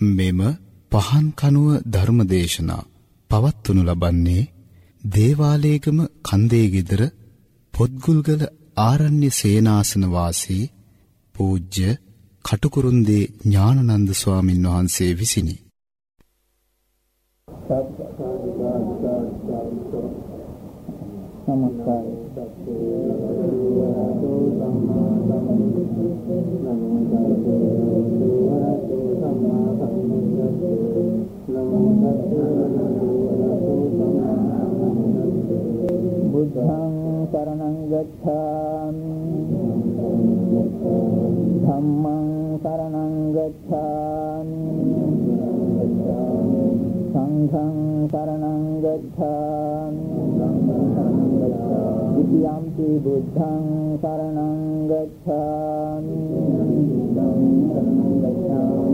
මෙම පහන් කනුව ධර්මදේශනා පවත්වනු ලබන්නේ දේවාලේගම කන්දේ গিදර පොත්ගුල්ගල ආරණ්‍ය සේනාසන වාසී පූජ්‍ය කටුකුරුන්දී ඥානනන්ද ස්වාමින් වහන්සේ විසිනි. නමස්කාරය गच्छामि धम्मं शरणं गच्छामि सङ्घं शरणं गच्छामि द्वितीयम्पि बुद्धं शरणं गच्छामि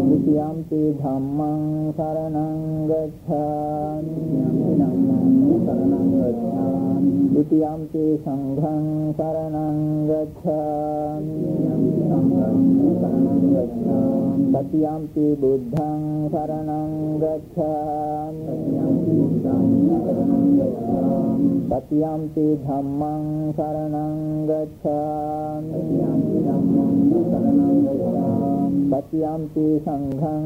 द्वितीयम्पि धम्मं शरणं गच्छामि शरणं गच्छामि द्वितीयम्पि सङ्घं शरणं गच्छामि तृतीयम्पि बुद्धं शरणं गच्छामि तृतीयम्पि धम्मं शरणं गच्छामि तृतीयम्पि सङ्घं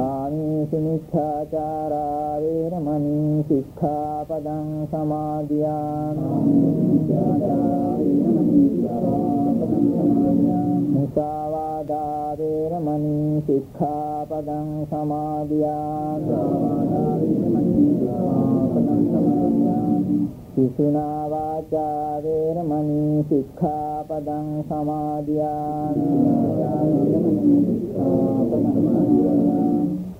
කාමේසු මිච්ඡාචාරා වේරමණී සික්ඛාපදං සමාදියාමි. මුසාවාදා වේරමණී සික්ඛාපදං සමාදියාමි. සිසුනා වාචා වේරමණී සික්ඛාපදං සමාදියාමි.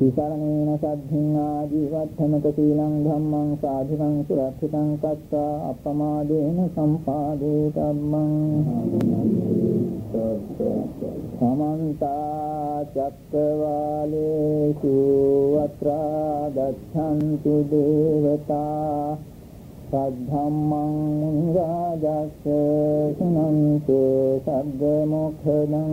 තිසරණේන සද්ධින් ආජීවත්තමක සීලං ධම්මං සාධිකං සුරක්ෂිතං කତ୍වා අප්පමාදේන සම්පාදේ ධම්මං සමන්ත චක්කවාලේසු අත්‍රා ගච්ඡන්තු දේවතා සද්ධම්මං මුනි රාජස්ස සුනන්තු සග්ග මොක්ඛදං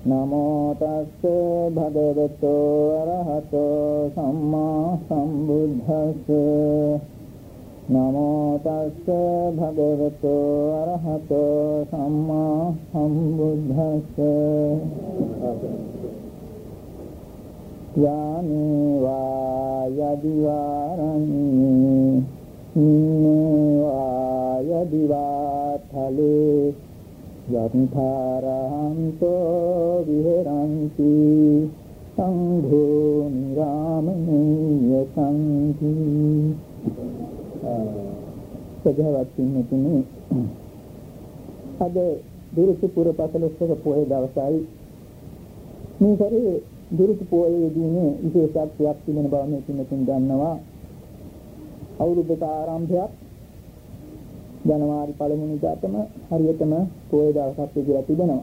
නමෝ තස්ස භගවතු අරහතෝ සම්මා සම්බුද්දස්ස. නමෝ තස්ස භගවතු අරහතෝ සම්මා සම්බුද්දස්ස. යානේවා යදිවාරන්නේ නින්නේවා යදිවා තලේ යත්ථාරහන්තෝ විහෙරಂತಿ සංඝෝ නිරාමනීය සම්ති සදහවත් පින්නතුනි අද දුරුසුපුර පසළොස්වක පොය දවසයි මේ සැරේ දුරුසු පොයේදීනේ විශේෂත්වයක් තිබෙන බව මේ පින්නතුන් දන්නවා. අවුරුද්දක ආරම්භයක් ජනවාරි පළමුවෙනිදාටම හරියටම පොය දවසක් විදිහට තිබෙනවා.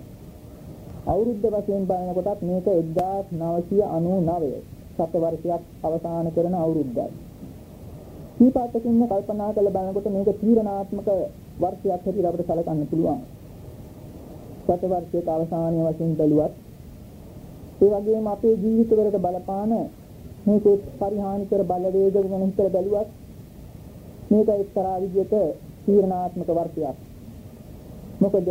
අවුරුද්ද වශයෙන් බලනකොටත් මේක 1999 සත වර්ෂයක් අවසන් කරන අවුරුද්දයි. කීපාතකින් කල්පනා කරලා බලනකොට මේක තීරණාත්මක වර්ෂයක් හැටියට අපිට සැලකන්න පුළුවන්. සත වර්ෂයක අවසානයේ වශයෙන් බැලුවත් ඒ වගේම අපේ ජීවිතවලට බලපාන මේක පරිහානිකර බලවේග ගැන හිතලා බැලුවත් මේක එක්තරා විදිහක තීරණාත්මක වර්ෂයක්. මොකද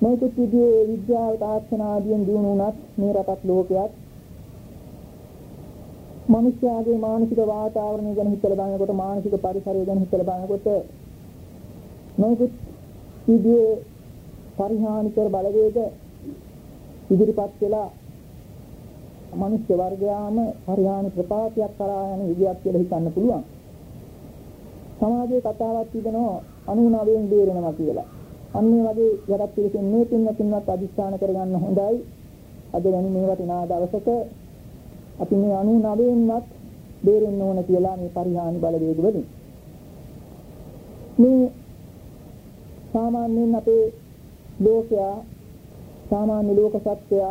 මේක විදිහේ විද්‍යාව තාක්ෂණ ආදියෙන් දිනු වුණත් මේ රටත් ලෝකයක් මිනිස්යාගේ මානසික වාතාවරණය ගැන හිතලා බලනකොට මානසික පරිසරය ගැන හිතලා බලනකොට මේක විදිහේ පරිහානිකර බලවේග ඉදිරිපත් වෙලා මනුෂ්‍ය වර්ගයාම හරියාන ප්‍රපාතයක් කරා යන විදියක් කියලා හිතන්න පුළුවන්. සමාජයේ කතාවක් තිබෙනවා 99න් බේරෙනවා කියලා. අන්න ඒ වගේ යටත් පිළිසින් මේ පින්න පින්නත් අදිස්ථාන කරගන්න හොඳයි. අද වැනි මේ වටිනා දවසක අපි මේ 99න්වත් බේරෙන්න ඕන කියලා මේ පරිහානි බලවේග වලින්. මේ සාමාන්‍යයෙන් අපේ ලෝකයා සාමාන්‍ය ලෝක සත්‍යය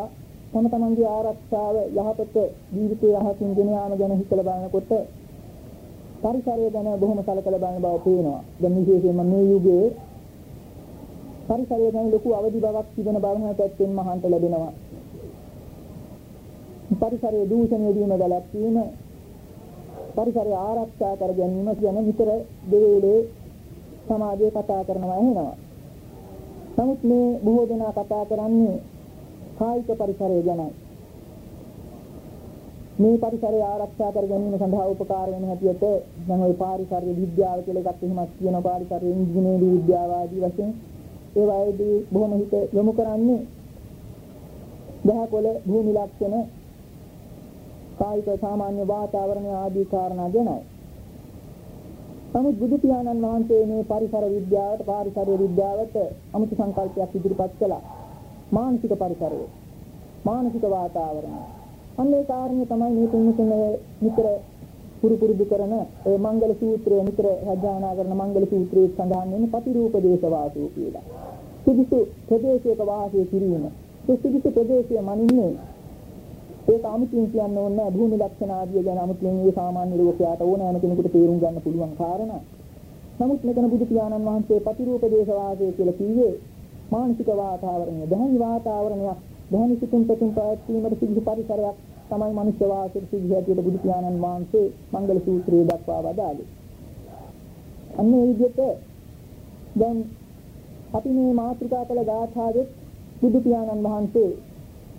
තම තමන්ගේ ආරක්ෂාව යහපත ජීවිතය යහපින් ගෙන යාම ගැන හිතලා බලනකොට පරිසරය ගැන බොහොම සැලකලා බලන බව පේනවා. දැන් විශේෂයෙන්ම මේ යුගයේ පරිසරය ගැන ලොකු අවදි බවක් තිබෙන බව පැත්තෙන් මහන්ට ලැබෙනවා. පරිසරයේ දූෂණය වීම වැළැක්වීම පරිසරය ආරක්ෂා කර ගැනීම කියන විතර දෙවේලේ සමාජයේ කතා කරනවා එහෙනවා. නමුත් මේ බොහෝ දෙනා කතා කරන්නේ කායික පරිසරය ගැනයි. මේ පරිසරය ආරක්ෂා කර ගැනීම සඳහා උපකාර වෙන හැටියට දැන් ওই පාරිසරික විද්‍යාව කියලා එකක් එහෙමත් කියන පාරිසරික ඉංජිනේරු විද්‍යාව ආදී වශයෙන් ඒ වගේදී බොහොම හිත යොමු කරන්නේ ගහකොළ භූමි ලක්ෂණ කායික සාමාන්‍ය වාතාවරණ ආදී කාරණා ගැනයි. නමුත් බුදු පියාණන් වහන්සේ මේ පරිසර විද්‍යාවට පාරිසරික විද්‍යාවට අමුතු සංකල්පයක් ඉදිරිපත් කළා. මානසික පරිසරය. මානසික වාතාවරණය. අන්නේ කාරණේ තමයි මේ තුන්වෙනි නිතර පුරු පුරුදු කරන ඒ මංගල සූත්‍රය නිතර හදානා කරන මංගල සූත්‍රයේ සඳහන් වෙන ප්‍රතිරූපදේශ වාසෝ කියලා. සුදුසු ප්‍රදේශයක වාසය කිරීම. ඒ සුදුසු ප්‍රදේශය මනින්නේ ඒක අමුතුන් කියන්න ඕනේ භූමි ලක්ෂණ ආදිය ගැන අමුතුන් මේ සාමාන්‍ය ලෝකයාට ඕනෑම කෙනෙකුට තේරුම් ගන්න පුළුවන් කාරණා. නමුත් මෙතන බුදු පියාණන් වහන්සේ ප්‍රතිරූපදේශ වාසය කියලා කිව්වේ මානසික වාතාවරණය, දැහැමි වාතාවරණයක් දැහැමි සිතුම් පැතුම් පැවැත්වීමට සිදු පරිසරයක් තමයි මනුෂ්‍ය වාසයට සිදු හැටියට බුදු පියාණන් වහන්සේ මංගල සූත්‍රයේ දක්වා වදාළේ. අන්න ඒ විදිහට දැන් අපි මේ මාතෘකා කළ ගාථාවෙත් බුදු පියාණන් වහන්සේ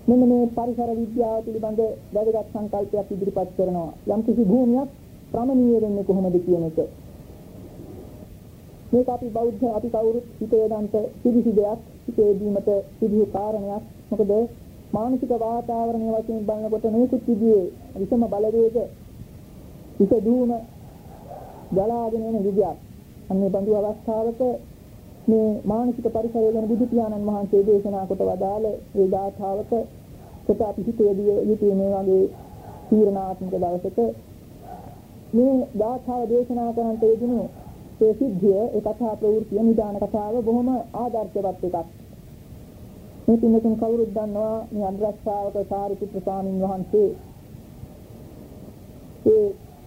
මෙන්න මේ පරිසර විද්‍යාව පිළිබඳ වැදගත් සංකල්පයක් ඉදිරිපත් කරනවා. යම් කිසි භූමියක් ප්‍රමණීය වෙන්නේ කොහොමද කියන එක. මේක අපි බෞද්ධ අපි කවුරුත් හිතේ දන්ත පිළිසි දෙයක් හිතේ දීමට සිදු කාරණයක්. මොකද මානසික වාතාවරණය වශයෙන් බලනකොට මේකුත් විදිහේ විසම බලවේග විස දුම ගලාගෙන එන විදියක්. අන්නේ බඳු අවස්ථාවක මේ මානසික පරිසරය ගැන බුදු පියාණන් වහන්සේ දේශනා කොට වදාළ ඒ ගාථාවක කොට අපි හිතේදී යුතුය මේ වගේ තීරණාත්මක දවසක මේ ගාථාව දේශනා කරන්නට යෙදුණු ඒ සිද්ධිය ඒ කතා ප්‍රවෘත්තිය නිදාන කතාව බොහොම ආදර්ශවත් එකක්. මේ පින්නතුන් කවුරුත් දන්නවා මේ අන්ද්‍රස්සාවක සාරිපුත්‍ර ස්වාමීන් වහන්සේ ඒ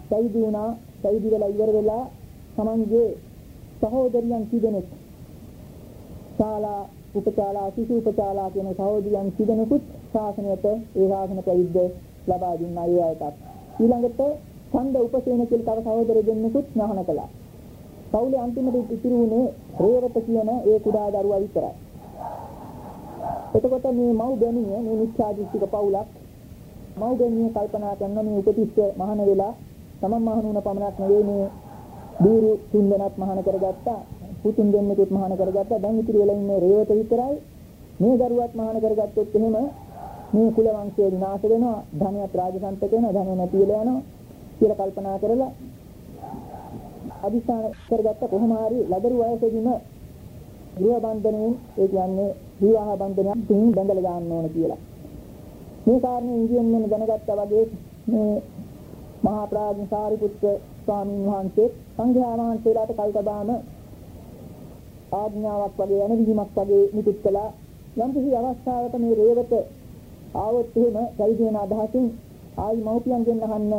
සයිදි වුණා සයිදි වෙලා ඉවර වෙලා තමන්ගේ සහෝදරියන් කිදෙනෙක් ශාලා උපචාලා සිසු උපචාලා කියන සහෝදරියන් කිදෙනෙකුත් ශාසනයට ඒ ශාසන පැවිද්ද ලබා දුන්න අය අයටත් ඊළඟට ඡන්ද උපසේන කියලා තව සහෝදර දෙන්නෙකුත් ඥාහන කළා. පවුලේ අන්තිමට ඉතිරි වුණේ රේවත කියන ඒ කුඩා දරුවා විතරයි. එතකොට මේ මව් බැනිය මේ නිස්සාදිස්තික පවුලක් මව් බැනිය කල්පනා කරන මේ උපතිස්ස මහාන වෙලා තමන් මහාන වුණ පමණක් නෙවෙයි මේ දීරු තුන් දෙනාත් මහාන කරගත්තා. පුතුන් දෙන්නෙකුත් මහාන කරගත්තා. දැන් ඉතිරි වෙලා ඉන්නේ රේවත විතරයි. මේ දරුවත් මහාන කරගත්තොත් එහෙම මේ කුල වංශය විනාශ වෙනවා. ධනයත් රාජසන්තක වෙනවා ධනය නැති වෙලා යනවා කියලා කල්පනා කරලා අදිස්ථාන කරගත්ත කොහොම හරි ලදරු වයසේදීම ගෘහ බන්ධනයෙන් ඒ කියන්නේ විවාහ බන්ධනයක් තුන් බැඳලා ගන්න ඕන කියලා. මේ කාරණේ ඉන්දියන් මෙන්න දැනගත්තා වගේ මේ මහා ප්‍රාඥ සාරිපුත්‍ර ස්වාමීන් වහන්සේ සංඝයා වහන්සේලාට කල්තබාම ආඥාවක් වගේ යන විහිමක් වගේ නිකුත් කළා. යම් කිසි අවස්ථාවක මේ රේවත ආවොත් එහෙම පරිදීන අදහසින් ආයි මව්පියන්ගෙන් අහන්න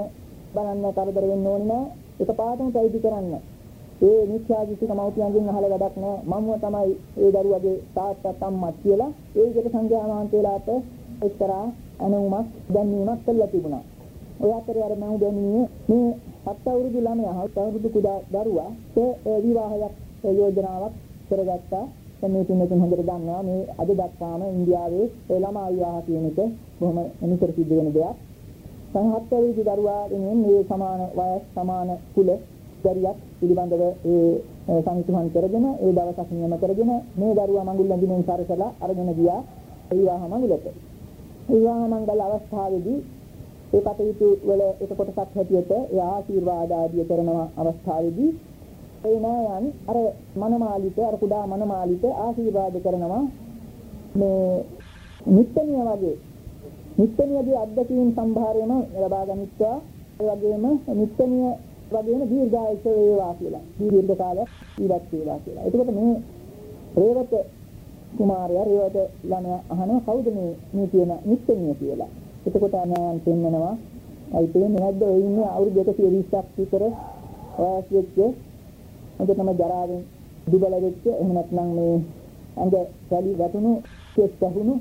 බලන්න කරදර වෙන්න ඕනේ නෑ. එකපාරටම පැවිදි කරන්න. ඒ මිත්‍යා දෘෂ්ටික මෞපියන්ගෙන් අහලා වැඩක් නැහැ. මම්ම තමයි ඒ දරුවගේ තාත්තා අම්මා කියලා ඒ විදිහට සංඝයා වහන්සේලාට එක්තරා අනුමක් දැන්වීමක් කළා තිබුණා. ඔය අතරේ අර මම දැනියේ මේ හත් අවුරුදු ළමයා හත් අවුරුදු කුඩා දරුවා ඒ විවාහයක් යෝජනාවක් කරගත්තා. මේ තුනකින් හොඳට දන්නවා මේ අද දක්වාම ඉන්දියාවේ ළමා විවාහ කියන එක බොහොම නිතර සිද්ධ වෙන දෙයක්. සංහත් අවුරුදු දරුවා වෙනුවෙන් මේ සමාන වයස් සමාන කුල දැරියක් පිළිබඳව ඒ සංසුහන් කරගෙන ඒ දවසක් නියම කරගෙන මේ දරුවා මඟුල් ඇඳිමින් සරසලා අරගෙන ගියා විවාහ මඟුලට. විවාහ මංගල අවස්ථාවේදී ඒ කටයුතු වල එක කොටසක් හැටියට ඒ ආශිර්වාද ආදිය කරන අවස්ථාවේදී ඒ නෑයන් අර මනමාලිත අර කුඩා මනමාලිත ආශිර්වාද කරනවා මේ නිත්‍යනිය වගේ නිත්‍යනියගේ අධ්‍යක්ීම් සම්භාරයම ලබා ගනිත්වා ඒ වගේම නිත්‍යනිය වගේම දීර්ඝායස වේවා කියලා දීර්ඝ කාලයක් ජීවත් වේවා කියලා. එතකොට මේ රේවත කුමාරයා රේවත ළමයා අහනවා කවුද මේ මේ කියන නිත්‍යනිය කියලා. එතකොට අනයන් පෙන්නනවා අයි තේන්නේ නැද්ද ඔය ඉන්නේ අවුරුදු 120ක් විතර වයස් වෙච්ච හොඳටම ජරාවෙන් දුබල වෙච්ච එහෙම නැත්නම් මේ ඇඟ සැලි වැටුණු කෙස් ගැහුණු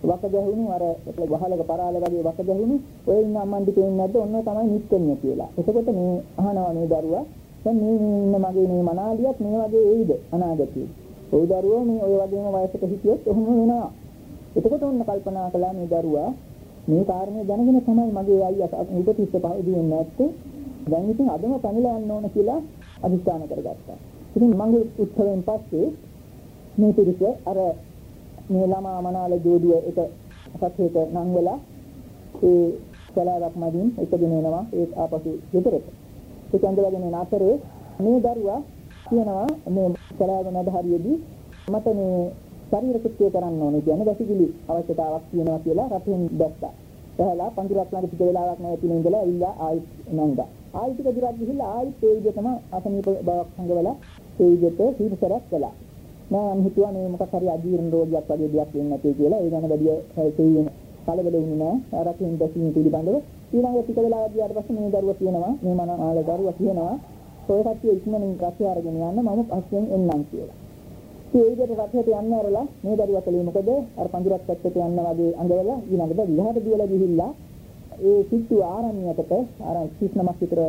වක ගැහුණු අර වහලක පරාල වගේ වක ගැහුණු ඔය ඉන්න අම්මන්ඩි පේන්නේ නැද්ද ඔන්න තමයි නිත්‍යනිය කියලා. එතකොට මේ අහනවා මේ දරුවා දැන් මේ ඉන්න මගේ මේ මනාලියත් මේ වගේ වෙයිද අනාගතයේ. ওই දරුවා මේ ඔය වගේම වයසක හිටියොත් ඔහොම වෙනවා. එතකොට ඔන්න කල්පනා කළා මේ දරුවා මේ කාරණේ දැනගෙන තමයි මගේ අයියා උපතිස්ස පහදී වෙන්නේ නැත්තේ. දැන් ඉතින් අදම පැනලා යන්න ඕන කියලා අදිස්ථාන කරගත්තා. ඉතින් මංගල උත්සවයෙන් පස්සේ මේ පිරිස අර මේ ළමා මනාල ජෝඩුව එක සත්‍යයට නම් වෙලා ඒ කලාවක් මගින් එකගෙන එනවා ඒ ආපසු ගෙදරට. ඒ චන්දලගෙන යන අතරේ මේ දරුවා කියනවා මේ කලාව නඩ හරියේදී මට මේ ශරීර කුත්‍ය කරන්න ඕනේ කියන්නේ වැසිකිලි අවශ්‍යතාවක් තියෙනවා කියලා රටෙන් දැක්කා. එහලා පඳුරක් ළඟ ටික වෙලාවක් නැති ඉඳලා ඇවිල්ලා ආයිත් නංගා. ආයිත් ටික දුරක් ගිහිල්ලා ආයිත් ඒ විදිහටම අසනීප බවක් හංගවලා ඒ විදිහට සීරසරක් කළා. මම හිතුවා මේ මොකක් හරි අජීර්ණ රෝගයක් වගේ දෙයක් වෙන්නේ නැtei කියලා. ඒ ගැන වැඩි තේියෙන් කලබල වුණේ නැහැ. ආරක්ෂින් දැකීම පිළිබඳව. ඊළඟ ටික වෙලාවක් ගියාට පස්සේ මේ දරුවා කියනවා මේ මනාල දරුවා කියනවා ඔය කට්ටිය ඉක්මනින් රටේ අරගෙන යන්න මම පස්සෙන් එන්නම් කියලා. ඒ විදිහට රටේට යන්න ඇරලා මේ දරුවා කලේ මොකද අර පඳුරක් පැත්තට යන්න වගේ අඟවලා ඊළඟට විහාරට දිවලා ගිහිල්ලා ඒ සිට්ටු ආරණ්‍යයකට අර 39ක් විතර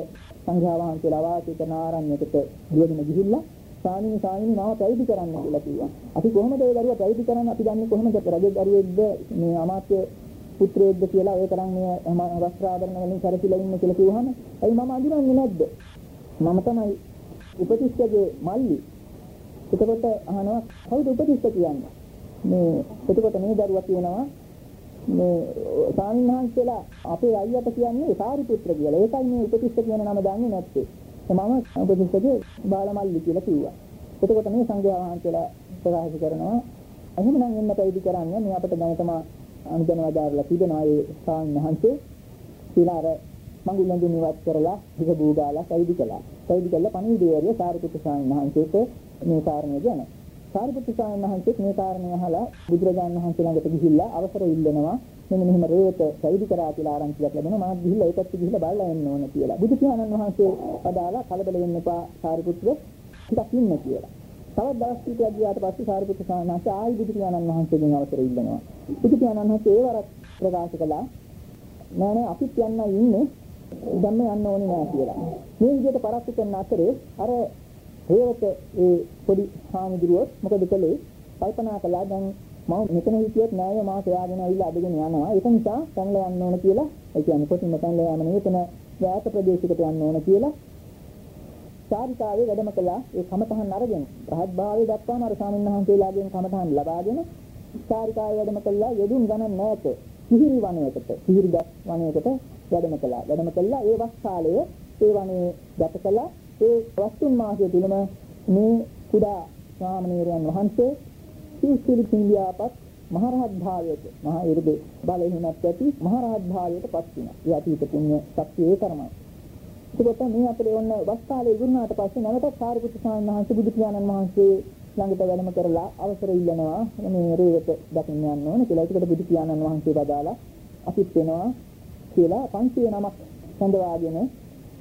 සංඝයා වහන්සේලා වාසය කරන ආරණ්‍යයකට ගියගෙන ගිහිල්ලා සාමිනී සාමිනී මාව පැවිදි කරන්න කියලා කිව්වා. අපි කොහොමද ඒ දරුවා පැවිදි කරන්නේ? අපි දන්නේ කොහොමද රජ දරුවෙක්ද මේ අමාත්‍ය පුත්‍රයෙක්ද කියලා ඒ තරම් මේ වස්ත්‍රාභරණ වලින් සැරසිලා ඉන්නේ කියලා කිව්වහම ඇයි මම අඳුරන්නේ නැද්ද? මම තමයි උපතිස්සගේ මල්ලි. එතකොට අහනවා කවුද උපතිස්ස කියන්නේ? මේ එතකොට මේ දරුවා කියනවා මේ සාමින්හන්සලා අපේ අයියට කියන්නේ සාරිපුත්‍ර කියලා. ඒකයි මේ උපතිස්ස කියන නම දන්නේ නැත්තේ. මම උපතිස්සගේ බාලමල්ලි කියලා කිව්වා. එතකොට මේ සංඝයා වහන්සේලා ප්‍රකාශ කරනවා එහෙමනම් එන්න පැවිදි කරන්නේ මේ අපිට දැනටම අනුදැන වදාරලා තිබෙනවා ඒ සාමින්හන්සේ ඊළාර මඟුලෙන් නිවත් කරලා විස බූගාලා පැවිදි කළා. පැවිදි කළා පණිවිඩය සාරිපුත්‍ර සාමින්හන්සේට මේ කාරණය ගැන. සාරිපුත්‍ර ස්වාමීන් වහන්සේත් මේ කාරණය අහලා බුදුරජාණන් වහන්සේ ළඟට ගිහිල්ලා අවසර ඉල්ලනවා මෙන්න මෙහෙම රේත පැවිදි කරා කියලා ආරංචියක් ලැබෙනවා මම ගිහිල්ලා ඒකත් ගිහිල්ලා බලලා එන්න ඕන කියලා. බුදු පියාණන් වහන්සේ පදාලා කලබල වෙන්න එපා සාරිපුත්‍ර ටිකක් ඉන්න කියලා. තවත් දවස් කිහිපයක් ගියාට පස්සේ සාරිපුත්‍ර ස්වාමීන් වහන්සේ ආයි බුදු පියාණන් වහන්සේගෙන් අවසර ඉල්ලනවා. බුදු පියාණන් වහන්සේ ඒ වරක් ප්‍රකාශ කළා නෑ නෑ අපිත් යන්න ඉන්නේ ධම්ම යන්න ඕනේ නෑ කියලා. මේ විදිහට පරක්කු කරන අතරේ අර ඒකට ඒ පොඩි හාමුදුරුවෝ මොකද කළේ කල්පනා කළා දැන් මම මෙතන හිටියොත් නෑය මා සොයාගෙන ඇවිල්ලා අදගෙන යනවා. ඒක නිසා පැනලා යන්න ඕන කියලා ඒ කියන්නේ කොටින්ම පැනලා යෑම නෙවෙයි එතන ඈත ප්‍රදේශයකට යන්න ඕන කියලා චාරිකාවේ වැඩම කළා. ඒ කමතහන් අරගෙන රහත් භාවයේ දක්වාම අර ස්වාමීන් වහන්සේලාගෙන් කමතහන් ලබාගෙන චාරිකාවේ වැඩම කළා. යදුන් ගණන් නැත සිහිරි වනයකට සිහිරි වනයකට වැඩම කළා. වැඩම කළා. ඒ වස් කාලයේ ඒ වනයේ ගත කළා. ඒ වස්තුන් මාසය තුලම මේ කුඩා ශ්‍රාමණේරයන් වහන්සේ සීසිලි කිංගියාපත් මහරහත් භාවයට මහා ඉරදේ බලෙහිමත් ඇති මහරහත් භාවයට පත් වුණා. ඒ අතීත පුණ්‍ය ශක්තිය ඒ තරමයි. එතකොට මේ අතරේ ඔන්න වස්තාලේ ඉදුණාට පස්සේ නැවතත් සාරිපුත්‍ර ස්වාමීන් වහන්සේ බුදු පියාණන් වහන්සේ ළඟට වැඩම කරලා අවසර ඉල්ලනවා මේ රේවත දකින්න යන්න ඕන කියලා. ඒකට බුදු පියාණන් වහන්සේ බදාලා අපිත් වෙනවා කියලා 500 නමක් සඳවාගෙන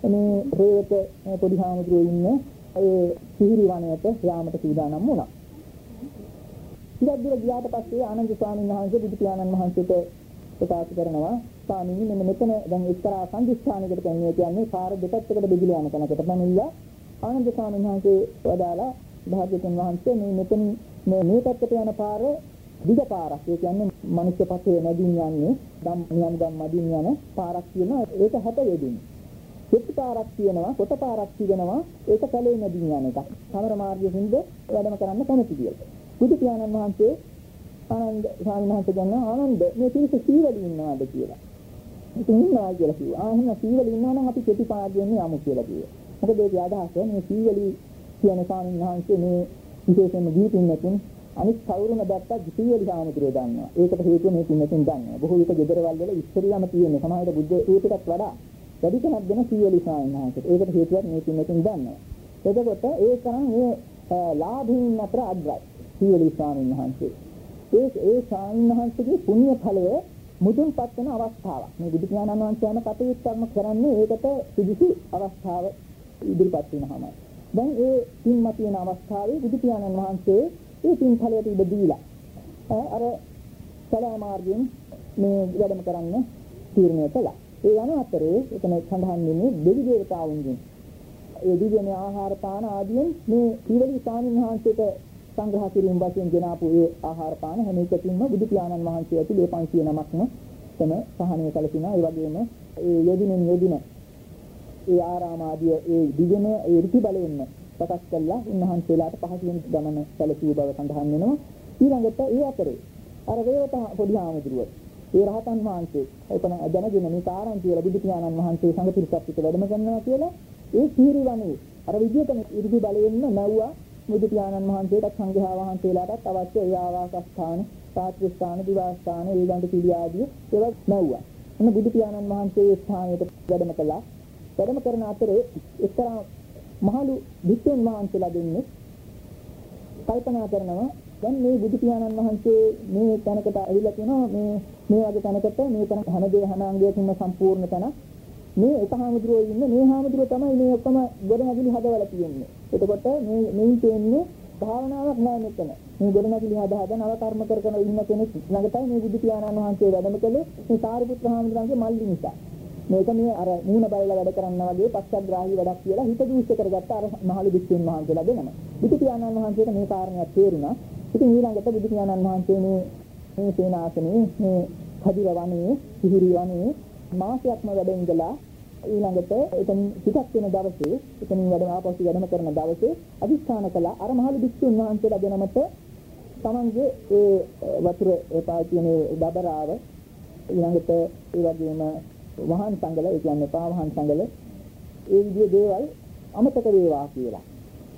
මේ රේවත පොඩි හාමුදුරුවෝ ඉන්න ඒ සිහිරි වනයේට යාමට සූදානම් වුණා. ටිකක් දුර ගියාට පස්සේ ආනන්ද ස්වාමීන් වහන්සේ බුදු පියාණන් වහන්සේට ප්‍රකාශ කරනවා ස්වාමීනි මෙන්න මෙතන දැන් එක්තරා සංදිස්ථානයකට පැමිණිය කියන්නේ පාර දෙපැත්තකට බෙදිලා යන තැනකට පැමිණිලා ආනන්ද ස්වාමීන් වහන්සේ වදාලා භාග්‍යවතුන් වහන්සේ මේ මෙතන මේ මේ පැත්තට යන පාර දිග පාරක්. ඒ කියන්නේ මනුෂ්‍ය පතේ නැදින් යන්නේ දම් නියම් දම් මදින් යන පාරක් කියනවා. ඒක හැට යෙදින්නේ. කෙටි පාරක් තියෙනවා, කොට පාරක් තියෙනවා. ඒක කැලේ නැදින් යන එකක්. සමර මාර්ගයෙන් වැඩම කරන්න කැමති කියලා. බුදු පියාණන් වහන්සේ ආනන්ද ස්වාමීන් වහන්සේ කියනවා ආනන්ද මේ පිරිස සීවලි ඉන්නවාද කියලා. ඉතින් ඉන්නවා කියලා කිව්වා. ආ එහෙනම් සීවලි ඉන්නවා නම් අපි කෙටි පාරයෙන් යමු කියලා කිව්වා. මොකද ඒකේ අදහස මේ සීවලි කියන ස්වාමීන් වහන්සේ මේ විශේෂයෙන්ම දීපින්නකින් අනිත් කවුරුම දැක්කත් සීවලි සාමුද්‍රය දන්නවා. ඒකට හේතුව මේ පින්නකින් දන්නවා. බොහෝ විට ගෙදරවල් වල ඉස්සෙල්ලාම තියෙන්නේ සමාජයේ බුද්ධ රූපයකට වඩා වැඩි කෙනෙක් දෙන සීවලි ස්වාමීන් වහන්සේට. ඒකට හේතුවක් මේ පින්නකින් දන්නවා. එතකොට ඒ තරම් මේ ලාභීන් අතර අග්‍රයි. සීවලි ස්වාමීන් වහන්සේ. ඒ ඒ ස්වාමීන් වහන්සේගේ පුණ්‍ය ඵලය මුදුන්පත් වෙන අවස්ථාවක්. මේ බුදු පියාණන් වහන්සේ යන කටයුත්තක්ම කරන්නේ ඒකට සුදුසු අවස්ථාව ඉදිරිපත් වෙනවාමයි. දැන් ඒ පින්මත් වෙන අවස්ථාවේ බුදු පියාණන් වහන්සේ ඒ පින් ඵලයට ඉඩ දීලා අර සලෑ මාර්ගයෙන් මේ වැඩම කරන්න තීරණය කළා. ඒ යන අතරේ එතන සඳහන් වෙන්නේ දෙවි දේවතාවුන්ගෙන් ඒ දිව්‍යමය ආහාර පාන ආදියෙන් මේ ඊවලි ස්වාමීන් වහන්සේට සංග්‍රහ කිරීම වශයෙන් ගෙන ආපු ඒ ආහාර පාන හැම එකකින්ම බුදු පියාණන් වහන්සේ ඇතුළේ 500 නමක්ම තම සහනය කළකිනා. ඒ වගේම ඒ යෙදිනෙන් යෙදින ඒ ආරාම ආදී ඒ දිගම ඒ ඍතු බලයෙන්ම සකස් කළා. උන්වහන්සේලාට පහසුවෙන් ගමන සැලසූ බව සඳහන් වෙනවා. ඊළඟට ඒ අතරේ අර වේවත පොඩි ආමතුරුව ඒ රහතන් වහන්සේ එතන දැනගෙන මේ කාරණා කියලා බුදු පියාණන් වහන්සේ සංඝ පිරිසත් එක්ක වැඩම කරනවා කියලා ඒ සීරි වනේ අර විදිහටම ඉරිදි බලයෙන්ම නැව්වා බුදු පියාණන් වහන්සේට සංඝයා වහන්සේලාටත් අවශ්‍ය ඒ ආවාස ස්ථාන, සාත්‍ය ස්ථාන, දිවා ස්ථාන, ඊළඟ පිළි ආදී ඒවා නැව්වා. එන්න බුදු පියාණන් වහන්සේ ඒ ස්ථානයට වැඩම කළා. වැඩම කරන අතරේ එක්තරා මහලු විත්තුන් වහන්සේලා දෙන්නේ කල්පනා කරනවා දැන් මේ බුදු පියාණන් වහන්සේ මේ තැනකට ඇවිල්ලා කියනවා මේ මේ වගේ තැනකට මේ තැන හැමදේ හැම අංගයකින්ම සම්පූර්ණ තැන මේ එක හාමුදුරුවෝ ඉන්නේ මේ හාමුදුරුවෝ තමයි මේ ඔක්කොම ගොඩනැගිලි හදවලා තියෙන්නේ. එතකොට මේ මෙයින් තියෙන්නේ භාවනාවක් නෑ මෙතන. මේ ගොඩනැගිලි හදා හදා නව කර්ම කර කර ඉන්න කෙනෙක් ළඟටයි මේ බුදු පියාණන් වහන්සේ වැඩම කළේ මේ සාරිපුත්‍ර හාමුදුරන්ගේ මල්ලි නිසා. මේක මේ අර මූණ බලලා වැඩ කරනවා වගේ පස්සග්‍රාහී වැඩක් කියලා හිත දූෂ්‍ය කරගත්ත අර මහලු වික්ෂුන් වහන්සේලා දෙනම. බුදු පියාණන් වහන්සේට මේ කාරණයක් තේරුණා. ඉතින් ඊළඟට බුදු පියාණන් වහන්සේ මේ මේ සේනාසනේ මේ කදිර වනේ සිහිරි වනේ මාසයක්ම වැඩ ඉඳලා ඊළඟට එතන පිටක් වෙන දවසේ එතනින් වැඩම ආපසු වැඩම කරන දවසේ අදිස්ථාන කළා අර මහලු භික්ෂුන් වහන්සේලා දෙනමත තමන්ගේ ඒ වතුර පාතිනේ දබරාව ඊළඟට ඒ වගේම වහන් සංගල ඒ කියන්නේ පාවහන් සංගල ඒ විදිහේ දේවල් අමතක වේවා කියලා.